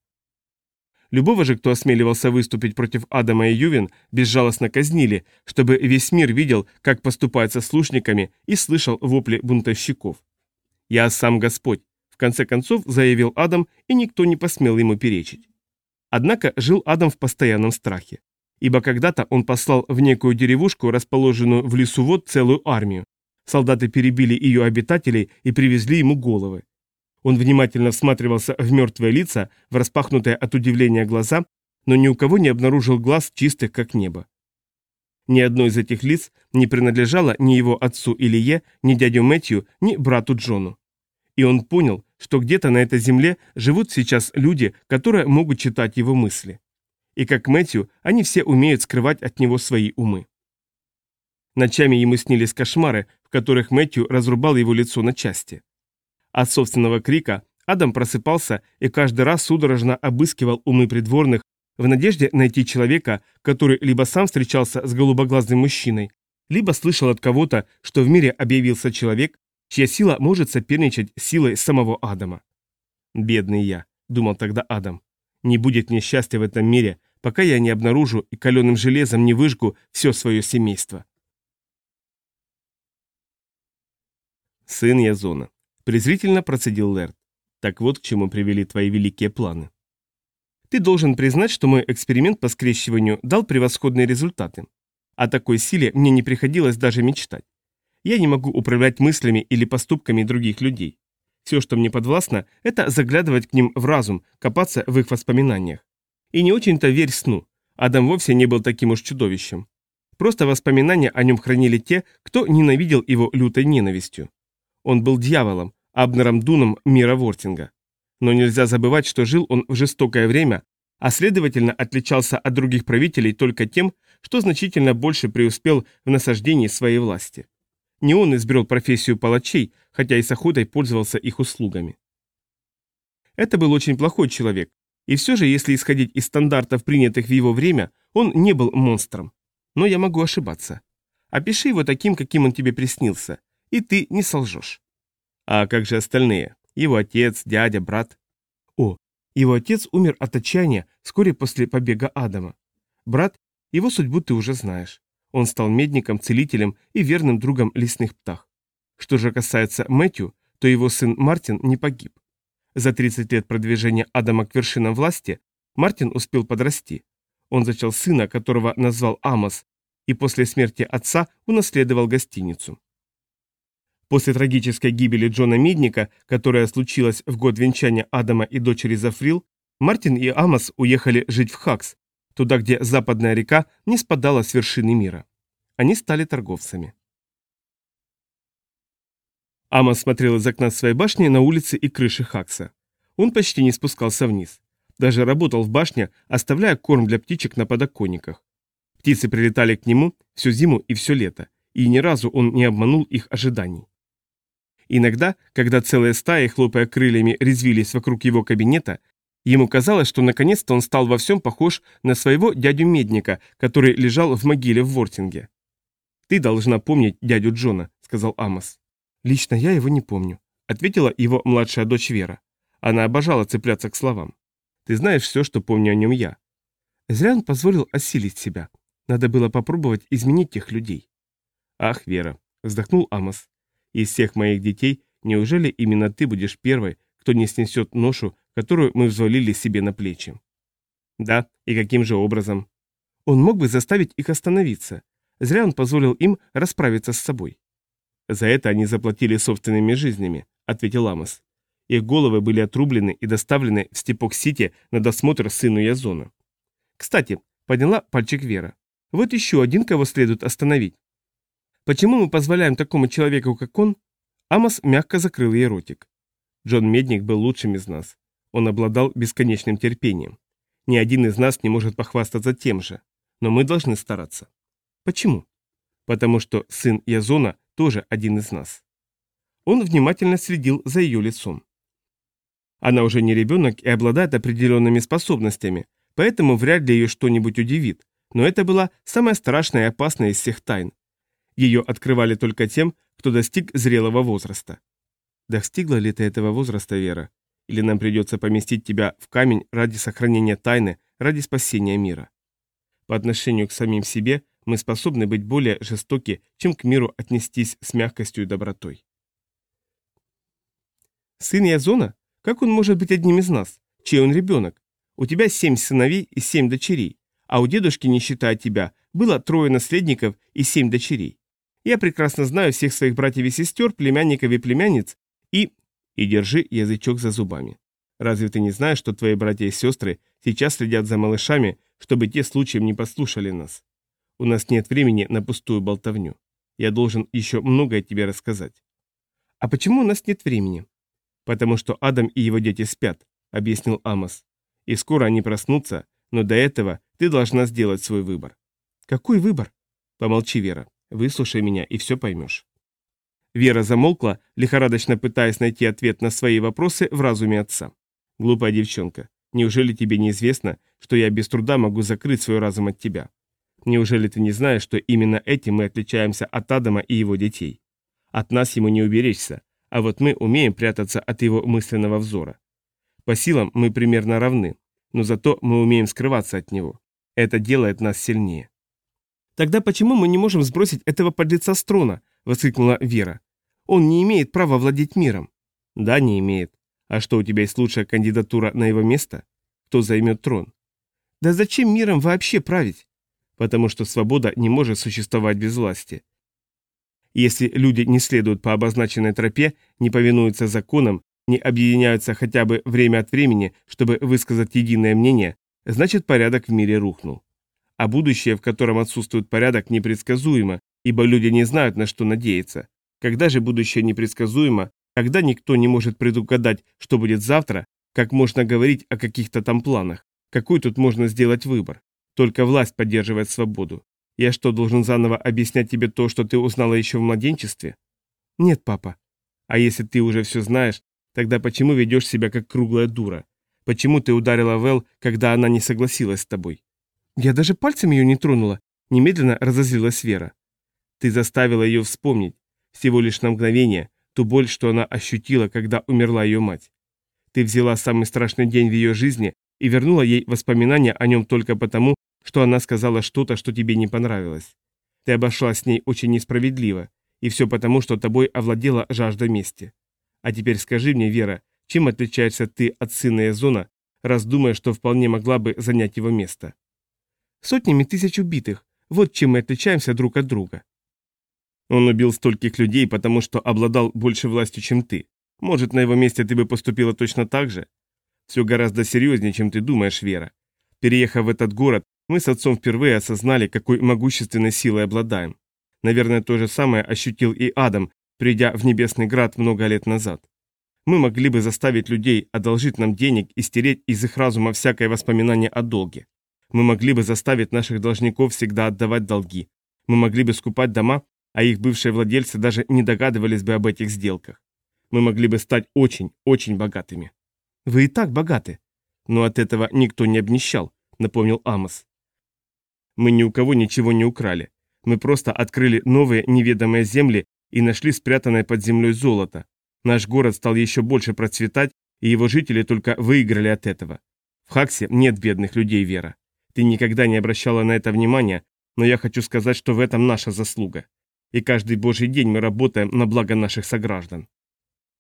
Любого же, кто осмеливался выступить против Адама и Ювен, безжалостно казнили, чтобы весь мир видел, как поступают со слушниками и слышал вопли бунтовщиков. «Я сам Господь», в конце концов заявил Адам, и никто не посмел ему перечить. Однако жил Адам в постоянном страхе, ибо когда-то он послал в некую деревушку, расположенную в лесу вод, целую армию. Солдаты перебили ее обитателей и привезли ему головы. Он внимательно всматривался в мертвые лица, в распахнутые от удивления глаза, но ни у кого не обнаружил глаз чистых, как небо. Ни одно из этих лиц не принадлежало ни его отцу Илье, ни дядю Мэтью, ни брату Джону. И он понял, что где-то на этой земле живут сейчас люди, которые могут читать его мысли. И как Мэтью, они все умеют скрывать от него свои умы. Ночами ему снились кошмары, в которых Мэтью разрубал его лицо на части. От собственного крика Адам просыпался и каждый раз судорожно обыскивал умы придворных в надежде найти человека, который либо сам встречался с голубоглазым мужчиной, либо слышал от кого-то, что в мире объявился человек, чья сила может соперничать с силой самого Адама. «Бедный я», — думал тогда Адам, — «не будет мне счастья в этом мире, пока я не обнаружу и каленым железом не выжгу все свое семейство». «Сын Язона», — презрительно процедил Лерт. «Так вот к чему привели твои великие планы». «Ты должен признать, что мой эксперимент по скрещиванию дал превосходные результаты. О такой силе мне не приходилось даже мечтать. Я не могу управлять мыслями или поступками других людей. Все, что мне подвластно, это заглядывать к ним в разум, копаться в их воспоминаниях. И не очень-то верь сну. Адам вовсе не был таким уж чудовищем. Просто воспоминания о нем хранили те, кто ненавидел его лютой ненавистью. Он был дьяволом, Абнером Дуном мира Вортинга. Но нельзя забывать, что жил он в жестокое время, а следовательно отличался от других правителей только тем, что значительно больше преуспел в насаждении своей власти. Не он избрал профессию палачей, хотя и с охотой пользовался их услугами. Это был очень плохой человек, и все же, если исходить из стандартов, принятых в его время, он не был монстром. Но я могу ошибаться. Опиши его таким, каким он тебе приснился, и ты не солжешь. А как же остальные? Его отец, дядя, брат? О, его отец умер от отчаяния вскоре после побега Адама. Брат, его судьбу ты уже знаешь. Он стал медником, целителем и верным другом лесных птах. Что же касается Мэтью, то его сын Мартин не погиб. За 30 лет продвижения Адама к вершинам власти Мартин успел подрасти. Он зачал сына, которого назвал Амос, и после смерти отца унаследовал гостиницу. После трагической гибели Джона Мидника, которая случилась в год венчания Адама и дочери Зафрил, Мартин и Амос уехали жить в Хакс, туда, где западная река не спадала с вершины мира. Они стали торговцами. Амос смотрел из окна своей башни на улицы и крыши Хакса. Он почти не спускался вниз. Даже работал в башне, оставляя корм для птичек на подоконниках. Птицы прилетали к нему всю зиму и все лето, и ни разу он не обманул их ожиданий. Иногда, когда целые стаи, хлопая крыльями, резвились вокруг его кабинета, ему казалось, что наконец-то он стал во всем похож на своего дядю Медника, который лежал в могиле в Вортинге. «Ты должна помнить дядю Джона», — сказал Амос. «Лично я его не помню», — ответила его младшая дочь Вера. Она обожала цепляться к словам. «Ты знаешь все, что помню о нем я». Зря он позволил осилить себя. Надо было попробовать изменить тех людей. «Ах, Вера», — вздохнул Амос. Из всех моих детей, неужели именно ты будешь первой, кто не снесет ношу, которую мы взвалили себе на плечи? Да, и каким же образом? Он мог бы заставить их остановиться. Зря он позволил им расправиться с собой. За это они заплатили собственными жизнями, ответил Амос. Их головы были отрублены и доставлены в Стипок-Сити на досмотр сыну Язона. Кстати, подняла пальчик Вера. Вот еще один, кого следует остановить. Почему мы позволяем такому человеку, как он? Амос мягко закрыл ей ротик. Джон Медник был лучшим из нас. Он обладал бесконечным терпением. Ни один из нас не может похвастаться тем же. Но мы должны стараться. Почему? Потому что сын Язона тоже один из нас. Он внимательно следил за ее лицом. Она уже не ребенок и обладает определенными способностями, поэтому вряд ли ее что-нибудь удивит, но это была самая страшная и опасная из всех тайн, ее открывали только тем, кто достиг зрелого возраста. Достигла ли ты этого возраста, Вера? Или нам придется поместить тебя в камень ради сохранения тайны, ради спасения мира? По отношению к самим себе мы способны быть более жестоки, чем к миру отнестись с мягкостью и добротой. Сын Язона? Как он может быть одним из нас? Чей он ребенок? У тебя семь сыновей и семь дочерей, а у дедушки, не считая тебя, было трое наследников и семь дочерей. Я прекрасно знаю всех своих братьев и сестер, племянников и племянниц, и... И держи язычок за зубами. Разве ты не знаешь, что твои братья и сестры сейчас следят за малышами, чтобы те случаем не послушали нас? У нас нет времени на пустую болтовню. Я должен еще многое тебе рассказать. А почему у нас нет времени? Потому что Адам и его дети спят, объяснил Амос. И скоро они проснутся, но до этого ты должна сделать свой выбор. Какой выбор? Помолчи, Вера. Выслушай меня, и все поймешь». Вера замолкла, лихорадочно пытаясь найти ответ на свои вопросы в разуме отца. «Глупая девчонка, неужели тебе неизвестно, что я без труда могу закрыть свой разум от тебя? Неужели ты не знаешь, что именно этим мы отличаемся от Адама и его детей? От нас ему не уберечься, а вот мы умеем прятаться от его мысленного взора. По силам мы примерно равны, но зато мы умеем скрываться от него. Это делает нас сильнее. «Тогда почему мы не можем сбросить этого подлеца с трона?» – воскликнула Вера. «Он не имеет права владеть миром». «Да, не имеет. А что, у тебя есть лучшая кандидатура на его место? Кто займет трон?» «Да зачем миром вообще править?» «Потому что свобода не может существовать без власти. Если люди не следуют по обозначенной тропе, не повинуются законам, не объединяются хотя бы время от времени, чтобы высказать единое мнение, значит порядок в мире рухнул. А будущее, в котором отсутствует порядок, непредсказуемо, ибо люди не знают, на что надеяться. Когда же будущее непредсказуемо, когда никто не может предугадать, что будет завтра, как можно говорить о каких-то там планах? Какой тут можно сделать выбор? Только власть поддерживает свободу. Я что, должен заново объяснять тебе то, что ты узнала еще в младенчестве? Нет, папа. А если ты уже все знаешь, тогда почему ведешь себя как круглая дура? Почему ты ударила Вэл, когда она не согласилась с тобой? Я даже пальцем ее не тронула. Немедленно разозлилась Вера. Ты заставила ее вспомнить, всего лишь на мгновение, ту боль, что она ощутила, когда умерла ее мать. Ты взяла самый страшный день в ее жизни и вернула ей воспоминания о нем только потому, что она сказала что-то, что тебе не понравилось. Ты обошлась с ней очень несправедливо, и все потому, что тобой овладела жажда мести. А теперь скажи мне, Вера, чем отличаешься ты от сына Эзона, раз думая, что вполне могла бы занять его место? Сотнями тысяч убитых. Вот чем мы отличаемся друг от друга. Он убил стольких людей, потому что обладал больше властью, чем ты. Может, на его месте ты бы поступила точно так же? Все гораздо серьезнее, чем ты думаешь, Вера. Переехав в этот город, мы с отцом впервые осознали, какой могущественной силой обладаем. Наверное, то же самое ощутил и Адам, придя в Небесный Град много лет назад. Мы могли бы заставить людей одолжить нам денег и стереть из их разума всякое воспоминание о долге. Мы могли бы заставить наших должников всегда отдавать долги. Мы могли бы скупать дома, а их бывшие владельцы даже не догадывались бы об этих сделках. Мы могли бы стать очень, очень богатыми. Вы и так богаты. Но от этого никто не обнищал, напомнил Амос. Мы ни у кого ничего не украли. Мы просто открыли новые неведомые земли и нашли спрятанное под землей золото. Наш город стал еще больше процветать, и его жители только выиграли от этого. В Хаксе нет бедных людей, Вера. Ты никогда не обращала на это внимания, но я хочу сказать, что в этом наша заслуга. И каждый божий день мы работаем на благо наших сограждан.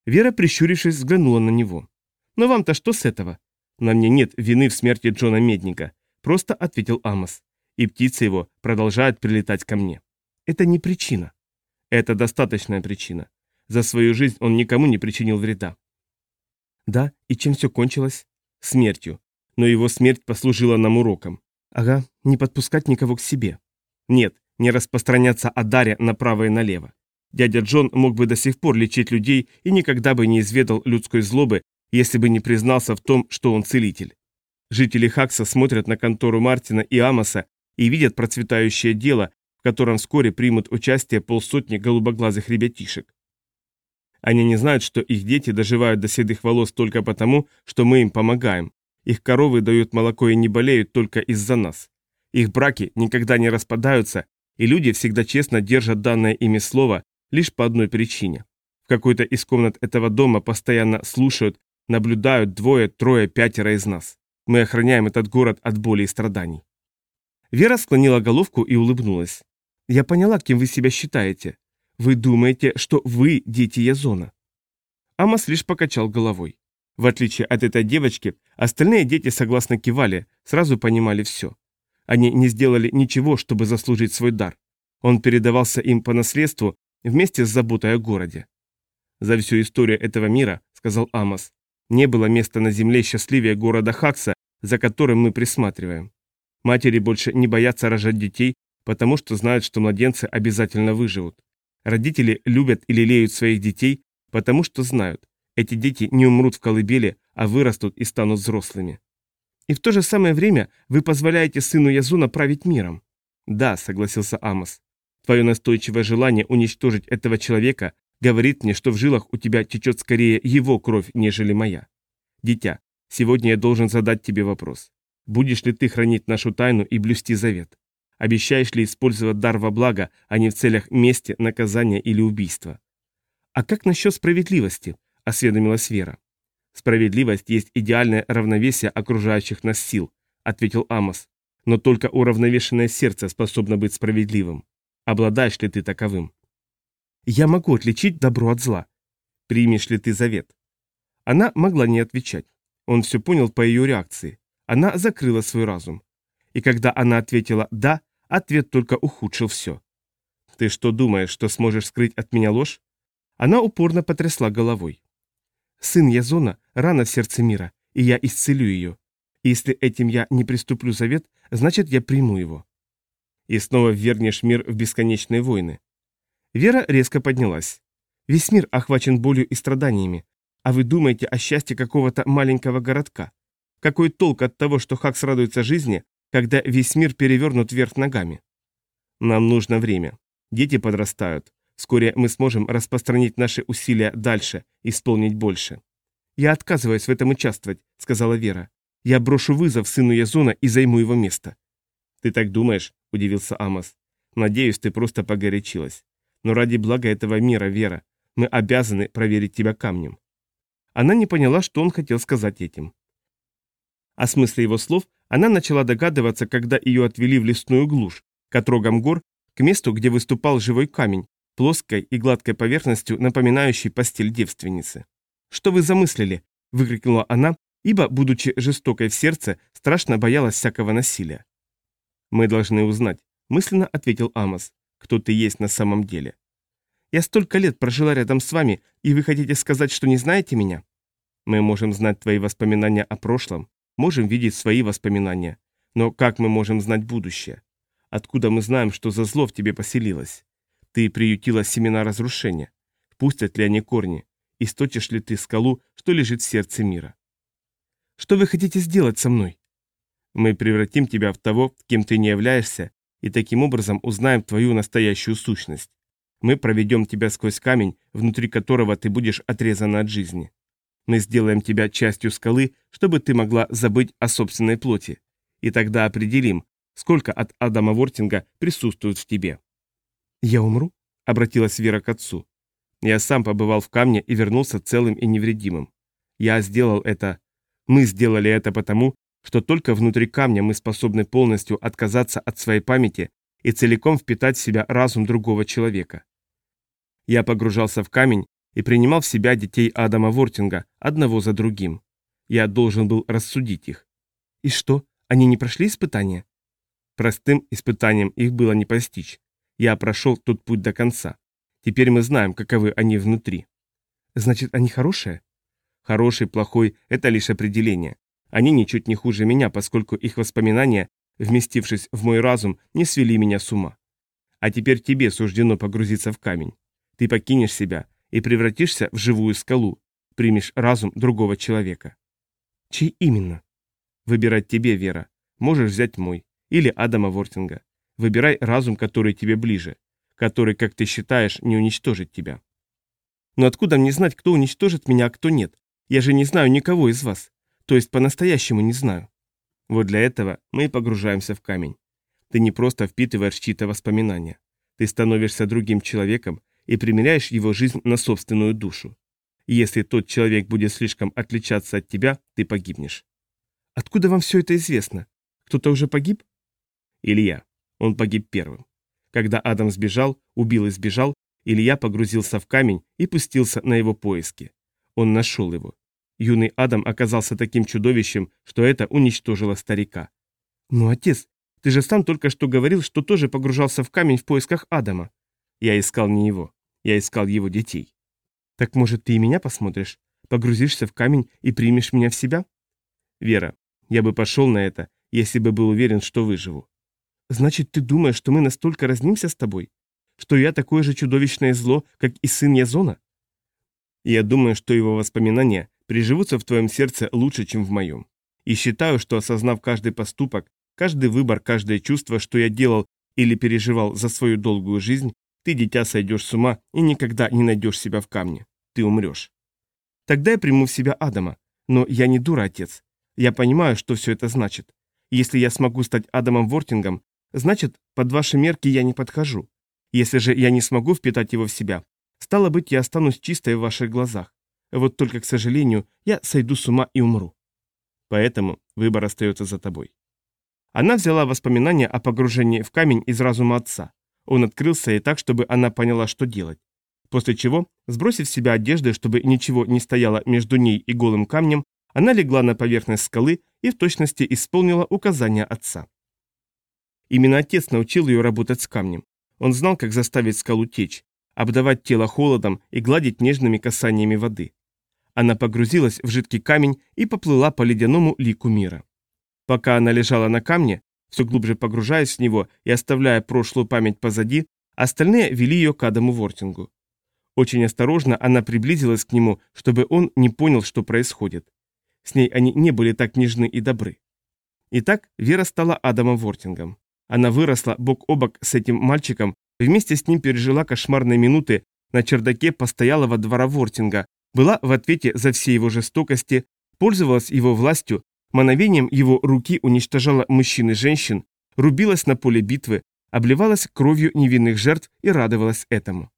Вера, прищурившись, взглянула на него. «Но вам-то что с этого?» «На мне нет вины в смерти Джона Медника», — просто ответил Амос и птицы его продолжают прилетать ко мне. Это не причина. Это достаточная причина. За свою жизнь он никому не причинил вреда. Да, и чем все кончилось? Смертью. Но его смерть послужила нам уроком. Ага, не подпускать никого к себе. Нет, не распространяться о даре направо и налево. Дядя Джон мог бы до сих пор лечить людей и никогда бы не изведал людской злобы, если бы не признался в том, что он целитель. Жители Хакса смотрят на контору Мартина и Амоса и видят процветающее дело, в котором вскоре примут участие полсотни голубоглазых ребятишек. Они не знают, что их дети доживают до седых волос только потому, что мы им помогаем. Их коровы дают молоко и не болеют только из-за нас. Их браки никогда не распадаются, и люди всегда честно держат данное ими слово лишь по одной причине. В какой-то из комнат этого дома постоянно слушают, наблюдают двое, трое, пятеро из нас. Мы охраняем этот город от боли и страданий. Вера склонила головку и улыбнулась. «Я поняла, кем вы себя считаете. Вы думаете, что вы дети Язона». Амос лишь покачал головой. В отличие от этой девочки, остальные дети согласно кивали, сразу понимали все. Они не сделали ничего, чтобы заслужить свой дар. Он передавался им по наследству вместе с заботой о городе. «За всю историю этого мира, — сказал Амос, — не было места на земле счастливее города Хакса, за которым мы присматриваем. Матери больше не боятся рожать детей, потому что знают, что младенцы обязательно выживут. Родители любят и лелеют своих детей, потому что знают, эти дети не умрут в колыбели, а вырастут и станут взрослыми. И в то же самое время вы позволяете сыну Язуна править миром. Да, согласился Амос. Твое настойчивое желание уничтожить этого человека говорит мне, что в жилах у тебя течет скорее его кровь, нежели моя. Дитя, сегодня я должен задать тебе вопрос. Будешь ли ты хранить нашу тайну и блюсти завет? Обещаешь ли использовать дар во благо, а не в целях мести, наказания или убийства? А как насчет справедливости? Осведомилась Вера. Справедливость есть идеальное равновесие окружающих нас сил, ответил Амос. Но только уравновешенное сердце способно быть справедливым. Обладаешь ли ты таковым? Я могу отличить добро от зла. Примешь ли ты завет? Она могла не отвечать. Он все понял по ее реакции. Она закрыла свой разум. И когда она ответила «да», ответ только ухудшил все. «Ты что думаешь, что сможешь скрыть от меня ложь?» Она упорно потрясла головой. «Сын Язона — рана в сердце мира, и я исцелю ее. И если этим я не приступлю завет, значит, я приму его». И снова вернешь мир в бесконечные войны. Вера резко поднялась. Весь мир охвачен болью и страданиями, а вы думаете о счастье какого-то маленького городка. Какой толк от того, что Хакс радуется жизни, когда весь мир перевернут вверх ногами? Нам нужно время. Дети подрастают. Вскоре мы сможем распространить наши усилия дальше, исполнить больше. Я отказываюсь в этом участвовать, сказала Вера. Я брошу вызов сыну Язона и займу его место. Ты так думаешь? удивился Амос. Надеюсь, ты просто погорячилась. Но ради блага этого мира, Вера, мы обязаны проверить тебя камнем. Она не поняла, что он хотел сказать этим. О смысле его слов она начала догадываться, когда ее отвели в лесную глушь, к отрогам гор, к месту, где выступал живой камень, плоской и гладкой поверхностью, напоминающей постель девственницы. «Что вы замыслили?» – выкрикнула она, ибо, будучи жестокой в сердце, страшно боялась всякого насилия. «Мы должны узнать», – мысленно ответил Амос, – «кто ты есть на самом деле». «Я столько лет прожила рядом с вами, и вы хотите сказать, что не знаете меня?» «Мы можем знать твои воспоминания о прошлом, можем видеть свои воспоминания. Но как мы можем знать будущее? Откуда мы знаем, что за зло в тебе поселилось? Ты приютила семена разрушения. Пустят ли они корни? Источишь ли ты скалу, что лежит в сердце мира? Что вы хотите сделать со мной? Мы превратим тебя в того, кем ты не являешься, и таким образом узнаем твою настоящую сущность. Мы проведем тебя сквозь камень, внутри которого ты будешь отрезана от жизни. Мы сделаем тебя частью скалы, чтобы ты могла забыть о собственной плоти. И тогда определим, сколько от Адама Вортинга присутствует в тебе. «Я умру?» — обратилась Вера к отцу. «Я сам побывал в камне и вернулся целым и невредимым. Я сделал это. Мы сделали это потому, что только внутри камня мы способны полностью отказаться от своей памяти и целиком впитать в себя разум другого человека. Я погружался в камень и принимал в себя детей Адама Вортинга, одного за другим. Я должен был рассудить их. И что, они не прошли испытания? Простым испытанием их было не постичь. Я прошел тот путь до конца. Теперь мы знаем, каковы они внутри. Значит, они хорошие? Хороший, плохой – это лишь определение. Они ничуть не хуже меня, поскольку их воспоминания, вместившись в мой разум, не свели меня с ума. А теперь тебе суждено погрузиться в камень. Ты покинешь себя, и превратишься в живую скалу, примешь разум другого человека. Чей именно? Выбирать тебе, Вера. Можешь взять мой. Или Адама Вортинга. Выбирай разум, который тебе ближе, который, как ты считаешь, не уничтожит тебя. Но откуда мне знать, кто уничтожит меня, а кто нет? Я же не знаю никого из вас. То есть по-настоящему не знаю. Вот для этого мы и погружаемся в камень. Ты не просто впитываешь чьи-то воспоминания. Ты становишься другим человеком, и примеряешь его жизнь на собственную душу. И если тот человек будет слишком отличаться от тебя, ты погибнешь. Откуда вам все это известно? Кто-то уже погиб? Илья. Он погиб первым. Когда Адам сбежал, убил и сбежал, Илья погрузился в камень и пустился на его поиски. Он нашел его. Юный Адам оказался таким чудовищем, что это уничтожило старика. «Ну, отец, ты же сам только что говорил, что тоже погружался в камень в поисках Адама». Я искал не его. Я искал его детей. Так может, ты и меня посмотришь? Погрузишься в камень и примешь меня в себя? Вера, я бы пошел на это, если бы был уверен, что выживу. Значит, ты думаешь, что мы настолько разнимся с тобой? Что я такое же чудовищное зло, как и сын Язона? Я думаю, что его воспоминания приживутся в твоем сердце лучше, чем в моем. И считаю, что осознав каждый поступок, каждый выбор, каждое чувство, что я делал или переживал за свою долгую жизнь, ты, дитя, сойдешь с ума и никогда не найдешь себя в камне. Ты умрешь. Тогда я приму в себя Адама. Но я не дура, отец. Я понимаю, что все это значит. Если я смогу стать Адамом Вортингом, Значит, под ваши мерки я не подхожу. Если же я не смогу впитать его в себя, стало быть, я останусь чистой в ваших глазах. Вот только, к сожалению, я сойду с ума и умру. Поэтому выбор остается за тобой. Она взяла воспоминания о погружении в камень из разума отца. Он открылся и так, чтобы она поняла, что делать. После чего, сбросив с себя одежды, чтобы ничего не стояло между ней и голым камнем, она легла на поверхность скалы и в точности исполнила указания отца. Именно отец научил ее работать с камнем. Он знал, как заставить скалу течь, обдавать тело холодом и гладить нежными касаниями воды. Она погрузилась в жидкий камень и поплыла по ледяному лику мира. Пока она лежала на камне, все глубже погружаясь в него и оставляя прошлую память позади, остальные вели ее к Адаму Вортингу. Очень осторожно она приблизилась к нему, чтобы он не понял, что происходит. С ней они не были так нежны и добры. Итак, Вера стала Адамом Вортингом. Она выросла бок о бок с этим мальчиком, вместе с ним пережила кошмарные минуты на чердаке постоялого двора Вортинга, была в ответе за все его жестокости, пользовалась его властью, мановением его руки уничтожала мужчин и женщин, рубилась на поле битвы, обливалась кровью невинных жертв и радовалась этому.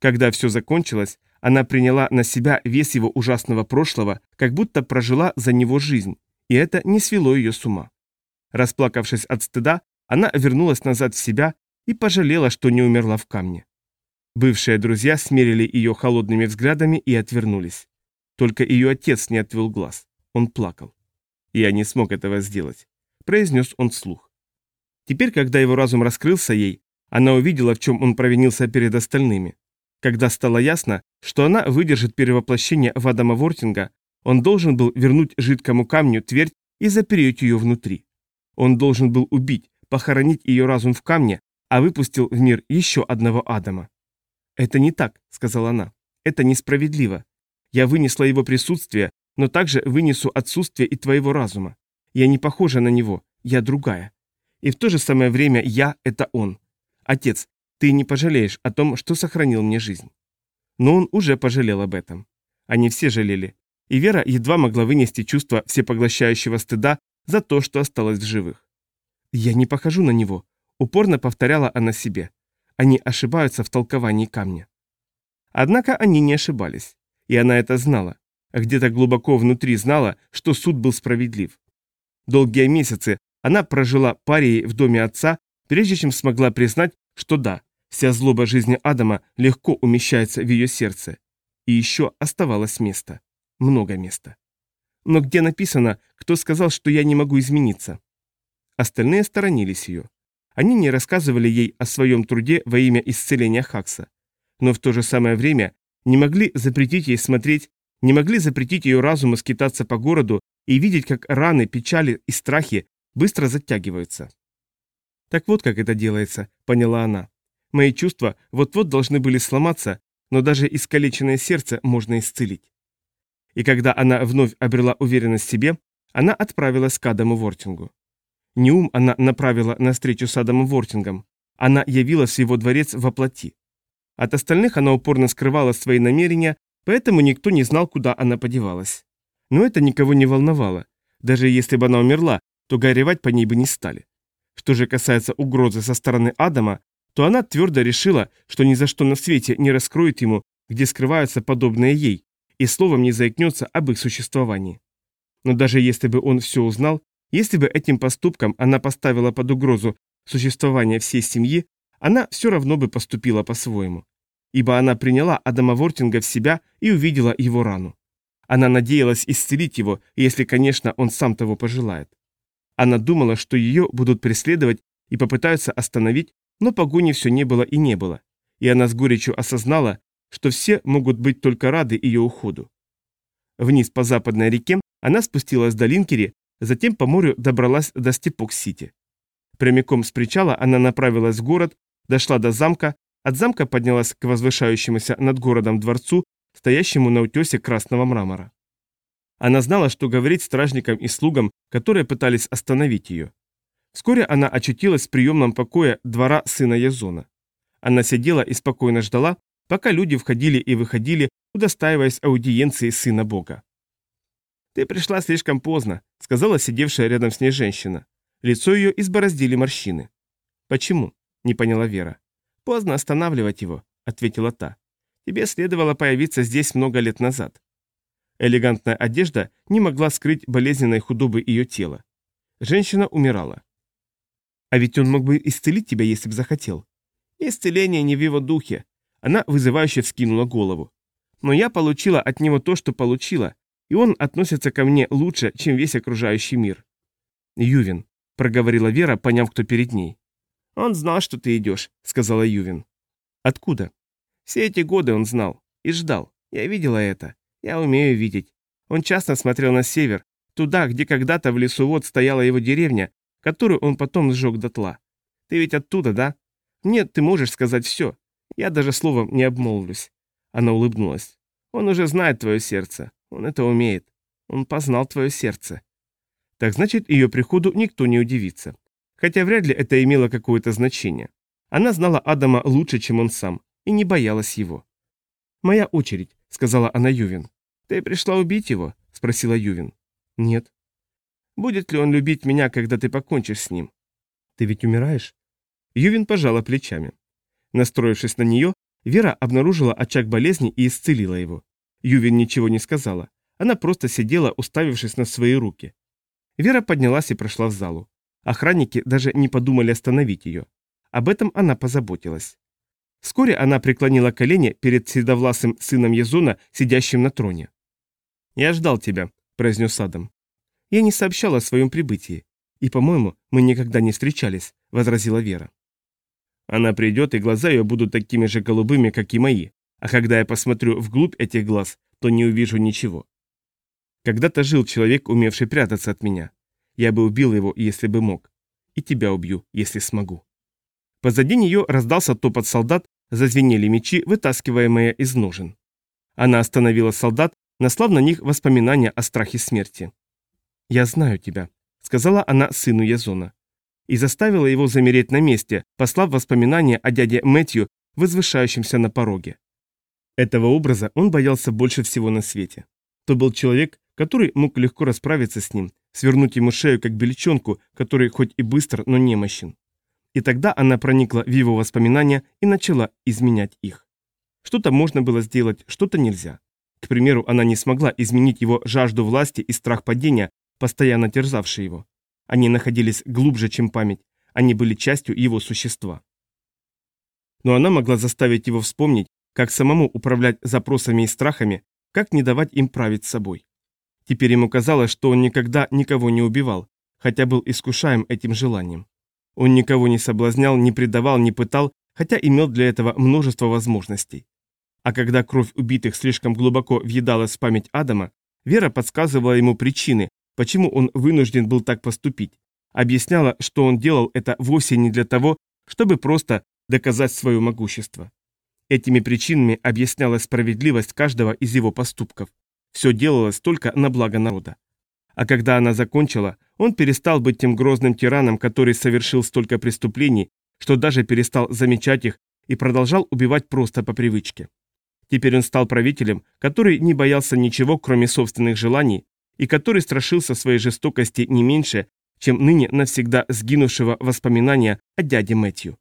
Когда все закончилось, она приняла на себя вес его ужасного прошлого, как будто прожила за него жизнь, и это не свело ее с ума. Расплакавшись от стыда, она вернулась назад в себя и пожалела, что не умерла в камне. Бывшие друзья смерили ее холодными взглядами и отвернулись. Только ее отец не отвел глаз. Он плакал. «Я не смог этого сделать», — произнес он вслух. Теперь, когда его разум раскрылся ей, она увидела, в чем он провинился перед остальными. Когда стало ясно, что она выдержит перевоплощение в Адама Вортинга, он должен был вернуть жидкому камню твердь и запереть ее внутри. Он должен был убить, похоронить ее разум в камне, а выпустил в мир еще одного Адама. «Это не так», — сказала она. «Это несправедливо. Я вынесла его присутствие, но также вынесу отсутствие и твоего разума. Я не похожа на него, я другая. И в то же самое время я — это он. Отец, ты не пожалеешь о том, что сохранил мне жизнь». Но он уже пожалел об этом. Они все жалели. И Вера едва могла вынести чувство всепоглощающего стыда за то, что осталось в живых. «Я не похожу на него», — упорно повторяла она себе. Они ошибаются в толковании камня. Однако они не ошибались. И она это знала. Где-то глубоко внутри знала, что суд был справедлив. Долгие месяцы она прожила парией в доме отца, прежде чем смогла признать, что да, вся злоба жизни Адама легко умещается в ее сердце. И еще оставалось место. Много места. Но где написано, кто сказал, что я не могу измениться? Остальные сторонились ее. Они не рассказывали ей о своем труде во имя исцеления Хакса, но в то же самое время не могли запретить ей смотреть, не могли запретить ее разуму скитаться по городу и видеть, как раны, печали и страхи быстро затягиваются. «Так вот как это делается», — поняла она. «Мои чувства вот-вот должны были сломаться, но даже искалеченное сердце можно исцелить». И когда она вновь обрела уверенность в себе, она отправилась к Адаму Вортингу. Не ум она направила на встречу с Адамом Вортингом. Она явилась в его дворец во плоти. От остальных она упорно скрывала свои намерения, поэтому никто не знал, куда она подевалась. Но это никого не волновало. Даже если бы она умерла, то горевать по ней бы не стали. Что же касается угрозы со стороны Адама, то она твердо решила, что ни за что на свете не раскроет ему, где скрываются подобные ей, и словом не заикнется об их существовании. Но даже если бы он все узнал, если бы этим поступком она поставила под угрозу существование всей семьи, она все равно бы поступила по-своему. Ибо она приняла Адама Вортинга в себя и увидела его рану. Она надеялась исцелить его, если, конечно, он сам того пожелает. Она думала, что ее будут преследовать и попытаются остановить, но погони все не было и не было. И она с горечью осознала, что все могут быть только рады ее уходу. Вниз по западной реке она спустилась до Линкери Затем по морю добралась до Степок-Сити. Прямиком с причала она направилась в город, дошла до замка, от замка поднялась к возвышающемуся над городом дворцу, стоящему на утесе красного мрамора. Она знала, что говорить стражникам и слугам, которые пытались остановить ее. Вскоре она очутилась в приемном покое двора сына Язона. Она сидела и спокойно ждала, пока люди входили и выходили, удостаиваясь аудиенции сына Бога. «Ты пришла слишком поздно», — сказала сидевшая рядом с ней женщина. Лицо ее избороздили морщины. «Почему?» – не поняла Вера. «Поздно останавливать его», – ответила та. «Тебе следовало появиться здесь много лет назад». Элегантная одежда не могла скрыть болезненной худобы ее тела. Женщина умирала. «А ведь он мог бы исцелить тебя, если бы захотел». «Исцеление не в его духе». Она вызывающе вскинула голову. «Но я получила от него то, что получила, и он относится ко мне лучше, чем весь окружающий мир». «Ювин», — проговорила Вера, поняв, кто перед ней. «Он знал, что ты идешь», — сказала Ювин. «Откуда?» «Все эти годы он знал. И ждал. Я видела это. Я умею видеть. Он часто смотрел на север, туда, где когда-то в лесу вот стояла его деревня, которую он потом сжег дотла. Ты ведь оттуда, да? Нет, ты можешь сказать все. Я даже словом не обмолвлюсь». Она улыбнулась. «Он уже знает твое сердце. Он это умеет. Он познал твое сердце». Так значит, ее приходу никто не удивится хотя вряд ли это имело какое-то значение. Она знала Адама лучше, чем он сам, и не боялась его. «Моя очередь», — сказала она Ювин. «Ты пришла убить его?» — спросила Ювин. «Нет». «Будет ли он любить меня, когда ты покончишь с ним?» «Ты ведь умираешь?» Ювин пожала плечами. Настроившись на нее, Вера обнаружила очаг болезни и исцелила его. Ювин ничего не сказала. Она просто сидела, уставившись на свои руки. Вера поднялась и прошла в залу. Охранники даже не подумали остановить ее. Об этом она позаботилась. Вскоре она преклонила колени перед седовласым сыном Езона, сидящим на троне. «Я ждал тебя», — произнес Адам. «Я не сообщала о своем прибытии. И, по-моему, мы никогда не встречались», — возразила Вера. «Она придет, и глаза ее будут такими же голубыми, как и мои. А когда я посмотрю вглубь этих глаз, то не увижу ничего. Когда-то жил человек, умевший прятаться от меня. Я бы убил его, если бы мог. И тебя убью, если смогу. Позади нее раздался топот солдат, зазвенели мечи, вытаскиваемые из ножен. Она остановила солдат, наслав на них воспоминания о страхе смерти. «Я знаю тебя», — сказала она сыну Язона. И заставила его замереть на месте, послав воспоминания о дяде Мэтью, возвышающемся на пороге. Этого образа он боялся больше всего на свете. То был человек, который мог легко расправиться с ним, свернуть ему шею, как бельчонку, который хоть и быстр, но немощен. И тогда она проникла в его воспоминания и начала изменять их. Что-то можно было сделать, что-то нельзя. К примеру, она не смогла изменить его жажду власти и страх падения, постоянно терзавшие его. Они находились глубже, чем память, они были частью его существа. Но она могла заставить его вспомнить, как самому управлять запросами и страхами, как не давать им править собой. Теперь ему казалось, что он никогда никого не убивал, хотя был искушаем этим желанием. Он никого не соблазнял, не предавал, не пытал, хотя имел для этого множество возможностей. А когда кровь убитых слишком глубоко въедалась в память Адама, Вера подсказывала ему причины, почему он вынужден был так поступить, объясняла, что он делал это вовсе не для того, чтобы просто доказать свое могущество. Этими причинами объяснялась справедливость каждого из его поступков. Все делалось только на благо народа. А когда она закончила, он перестал быть тем грозным тираном, который совершил столько преступлений, что даже перестал замечать их и продолжал убивать просто по привычке. Теперь он стал правителем, который не боялся ничего, кроме собственных желаний, и который страшился своей жестокости не меньше, чем ныне навсегда сгинувшего воспоминания о дяде Мэтью.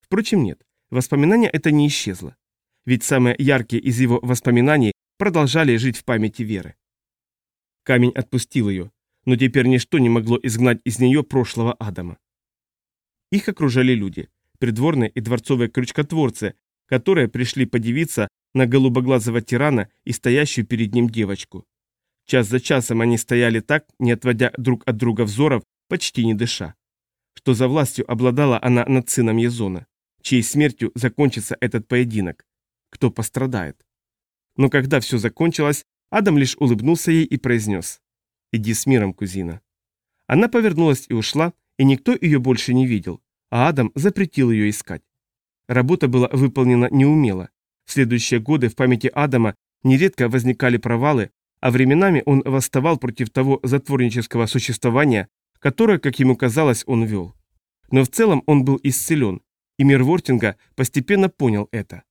Впрочем, нет, воспоминание это не исчезло. Ведь самые яркие из его воспоминаний продолжали жить в памяти Веры. Камень отпустил ее, но теперь ничто не могло изгнать из нее прошлого Адама. Их окружали люди, придворные и дворцовые крючкотворцы, которые пришли подивиться на голубоглазого тирана и стоящую перед ним девочку. Час за часом они стояли так, не отводя друг от друга взоров, почти не дыша. Что за властью обладала она над сыном Езона? Чьей смертью закончится этот поединок? Кто пострадает? Но когда все закончилось, Адам лишь улыбнулся ей и произнес «Иди с миром, кузина». Она повернулась и ушла, и никто ее больше не видел, а Адам запретил ее искать. Работа была выполнена неумело. В следующие годы в памяти Адама нередко возникали провалы, а временами он восставал против того затворнического существования, которое, как ему казалось, он вел. Но в целом он был исцелен, и мир Вортинга постепенно понял это.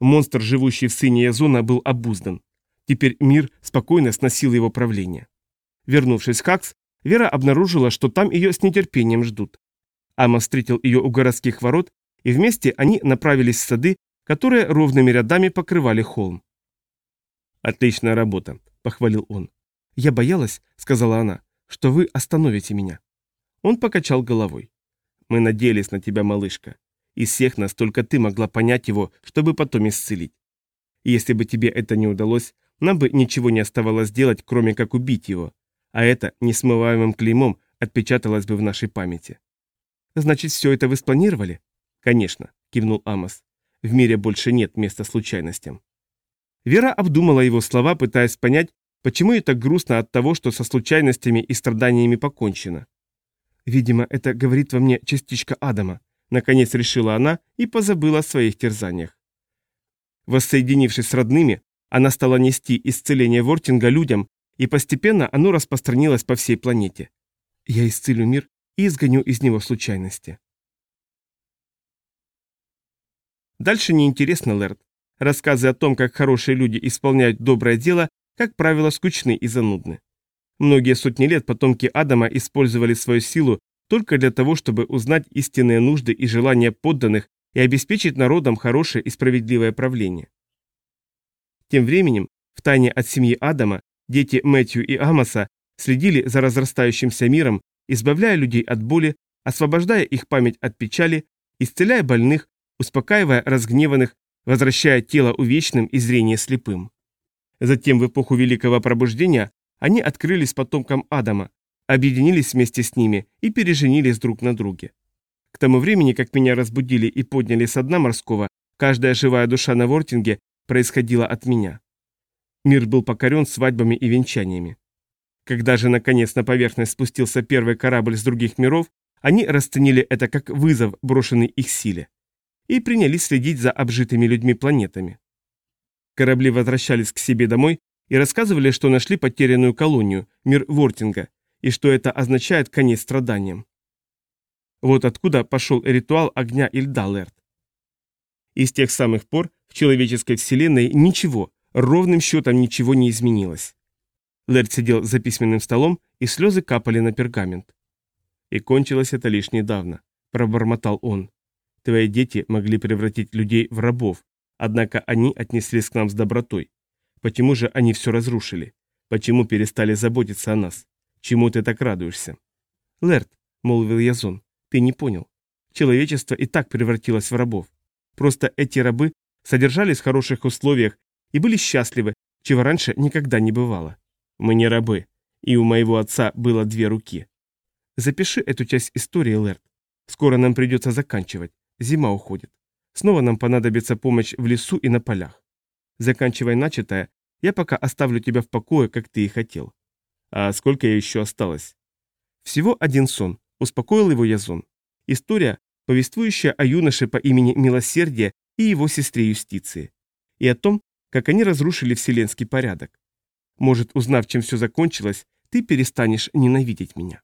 Монстр, живущий в сыне Язона, был обуздан. Теперь мир спокойно сносил его правление. Вернувшись в Хакс, Вера обнаружила, что там ее с нетерпением ждут. Ама встретил ее у городских ворот, и вместе они направились в сады, которые ровными рядами покрывали холм. «Отличная работа», — похвалил он. «Я боялась», — сказала она, — «что вы остановите меня». Он покачал головой. «Мы надеялись на тебя, малышка. Из всех нас только ты могла понять его, чтобы потом исцелить. И если бы тебе это не удалось, нам бы ничего не оставалось делать, кроме как убить его. А это несмываемым клеймом отпечаталось бы в нашей памяти». «Значит, все это вы спланировали?» «Конечно», — кивнул Амос. «В мире больше нет места случайностям». Вера обдумала его слова, пытаясь понять, почему ей так грустно от того, что со случайностями и страданиями покончено. «Видимо, это говорит во мне частичка Адама», — наконец решила она и позабыла о своих терзаниях. Воссоединившись с родными, она стала нести исцеление Вортинга людям, и постепенно оно распространилось по всей планете. «Я исцелю мир и изгоню из него случайности». Дальше неинтересно, Лэрд. Рассказы о том, как хорошие люди исполняют доброе дело, как правило, скучны и занудны. Многие сотни лет потомки Адама использовали свою силу только для того, чтобы узнать истинные нужды и желания подданных и обеспечить народам хорошее и справедливое правление. Тем временем, в тайне от семьи Адама, дети Мэтью и Амоса следили за разрастающимся миром, избавляя людей от боли, освобождая их память от печали, исцеляя больных, успокаивая разгневанных возвращая тело увечным и зрение слепым. Затем в эпоху Великого Пробуждения они открылись потомкам Адама, объединились вместе с ними и переженились друг на друге. К тому времени, как меня разбудили и подняли со дна морского, каждая живая душа на Вортинге происходила от меня. Мир был покорен свадьбами и венчаниями. Когда же наконец на поверхность спустился первый корабль с других миров, они расценили это как вызов, брошенный их силе и принялись следить за обжитыми людьми планетами. Корабли возвращались к себе домой и рассказывали, что нашли потерянную колонию, мир Вортинга, и что это означает конец страданиям. Вот откуда пошел ритуал огня и льда Лерт. И с тех самых пор в человеческой вселенной ничего, ровным счетом ничего не изменилось. Лерт сидел за письменным столом, и слезы капали на пергамент. И кончилось это лишь недавно, пробормотал он. Твои дети могли превратить людей в рабов, однако они отнеслись к нам с добротой. Почему же они все разрушили? Почему перестали заботиться о нас? Чему ты так радуешься? Лерт, молвил Язон, ты не понял. Человечество и так превратилось в рабов. Просто эти рабы содержались в хороших условиях и были счастливы, чего раньше никогда не бывало. Мы не рабы, и у моего отца было две руки. Запиши эту часть истории, Лерт. Скоро нам придется заканчивать. Зима уходит. Снова нам понадобится помощь в лесу и на полях. Заканчивай начатое, я пока оставлю тебя в покое, как ты и хотел. А сколько я еще осталось? Всего один сон, успокоил его Язон. История, повествующая о юноше по имени Милосердие и его сестре Юстиции. И о том, как они разрушили вселенский порядок. Может, узнав, чем все закончилось, ты перестанешь ненавидеть меня.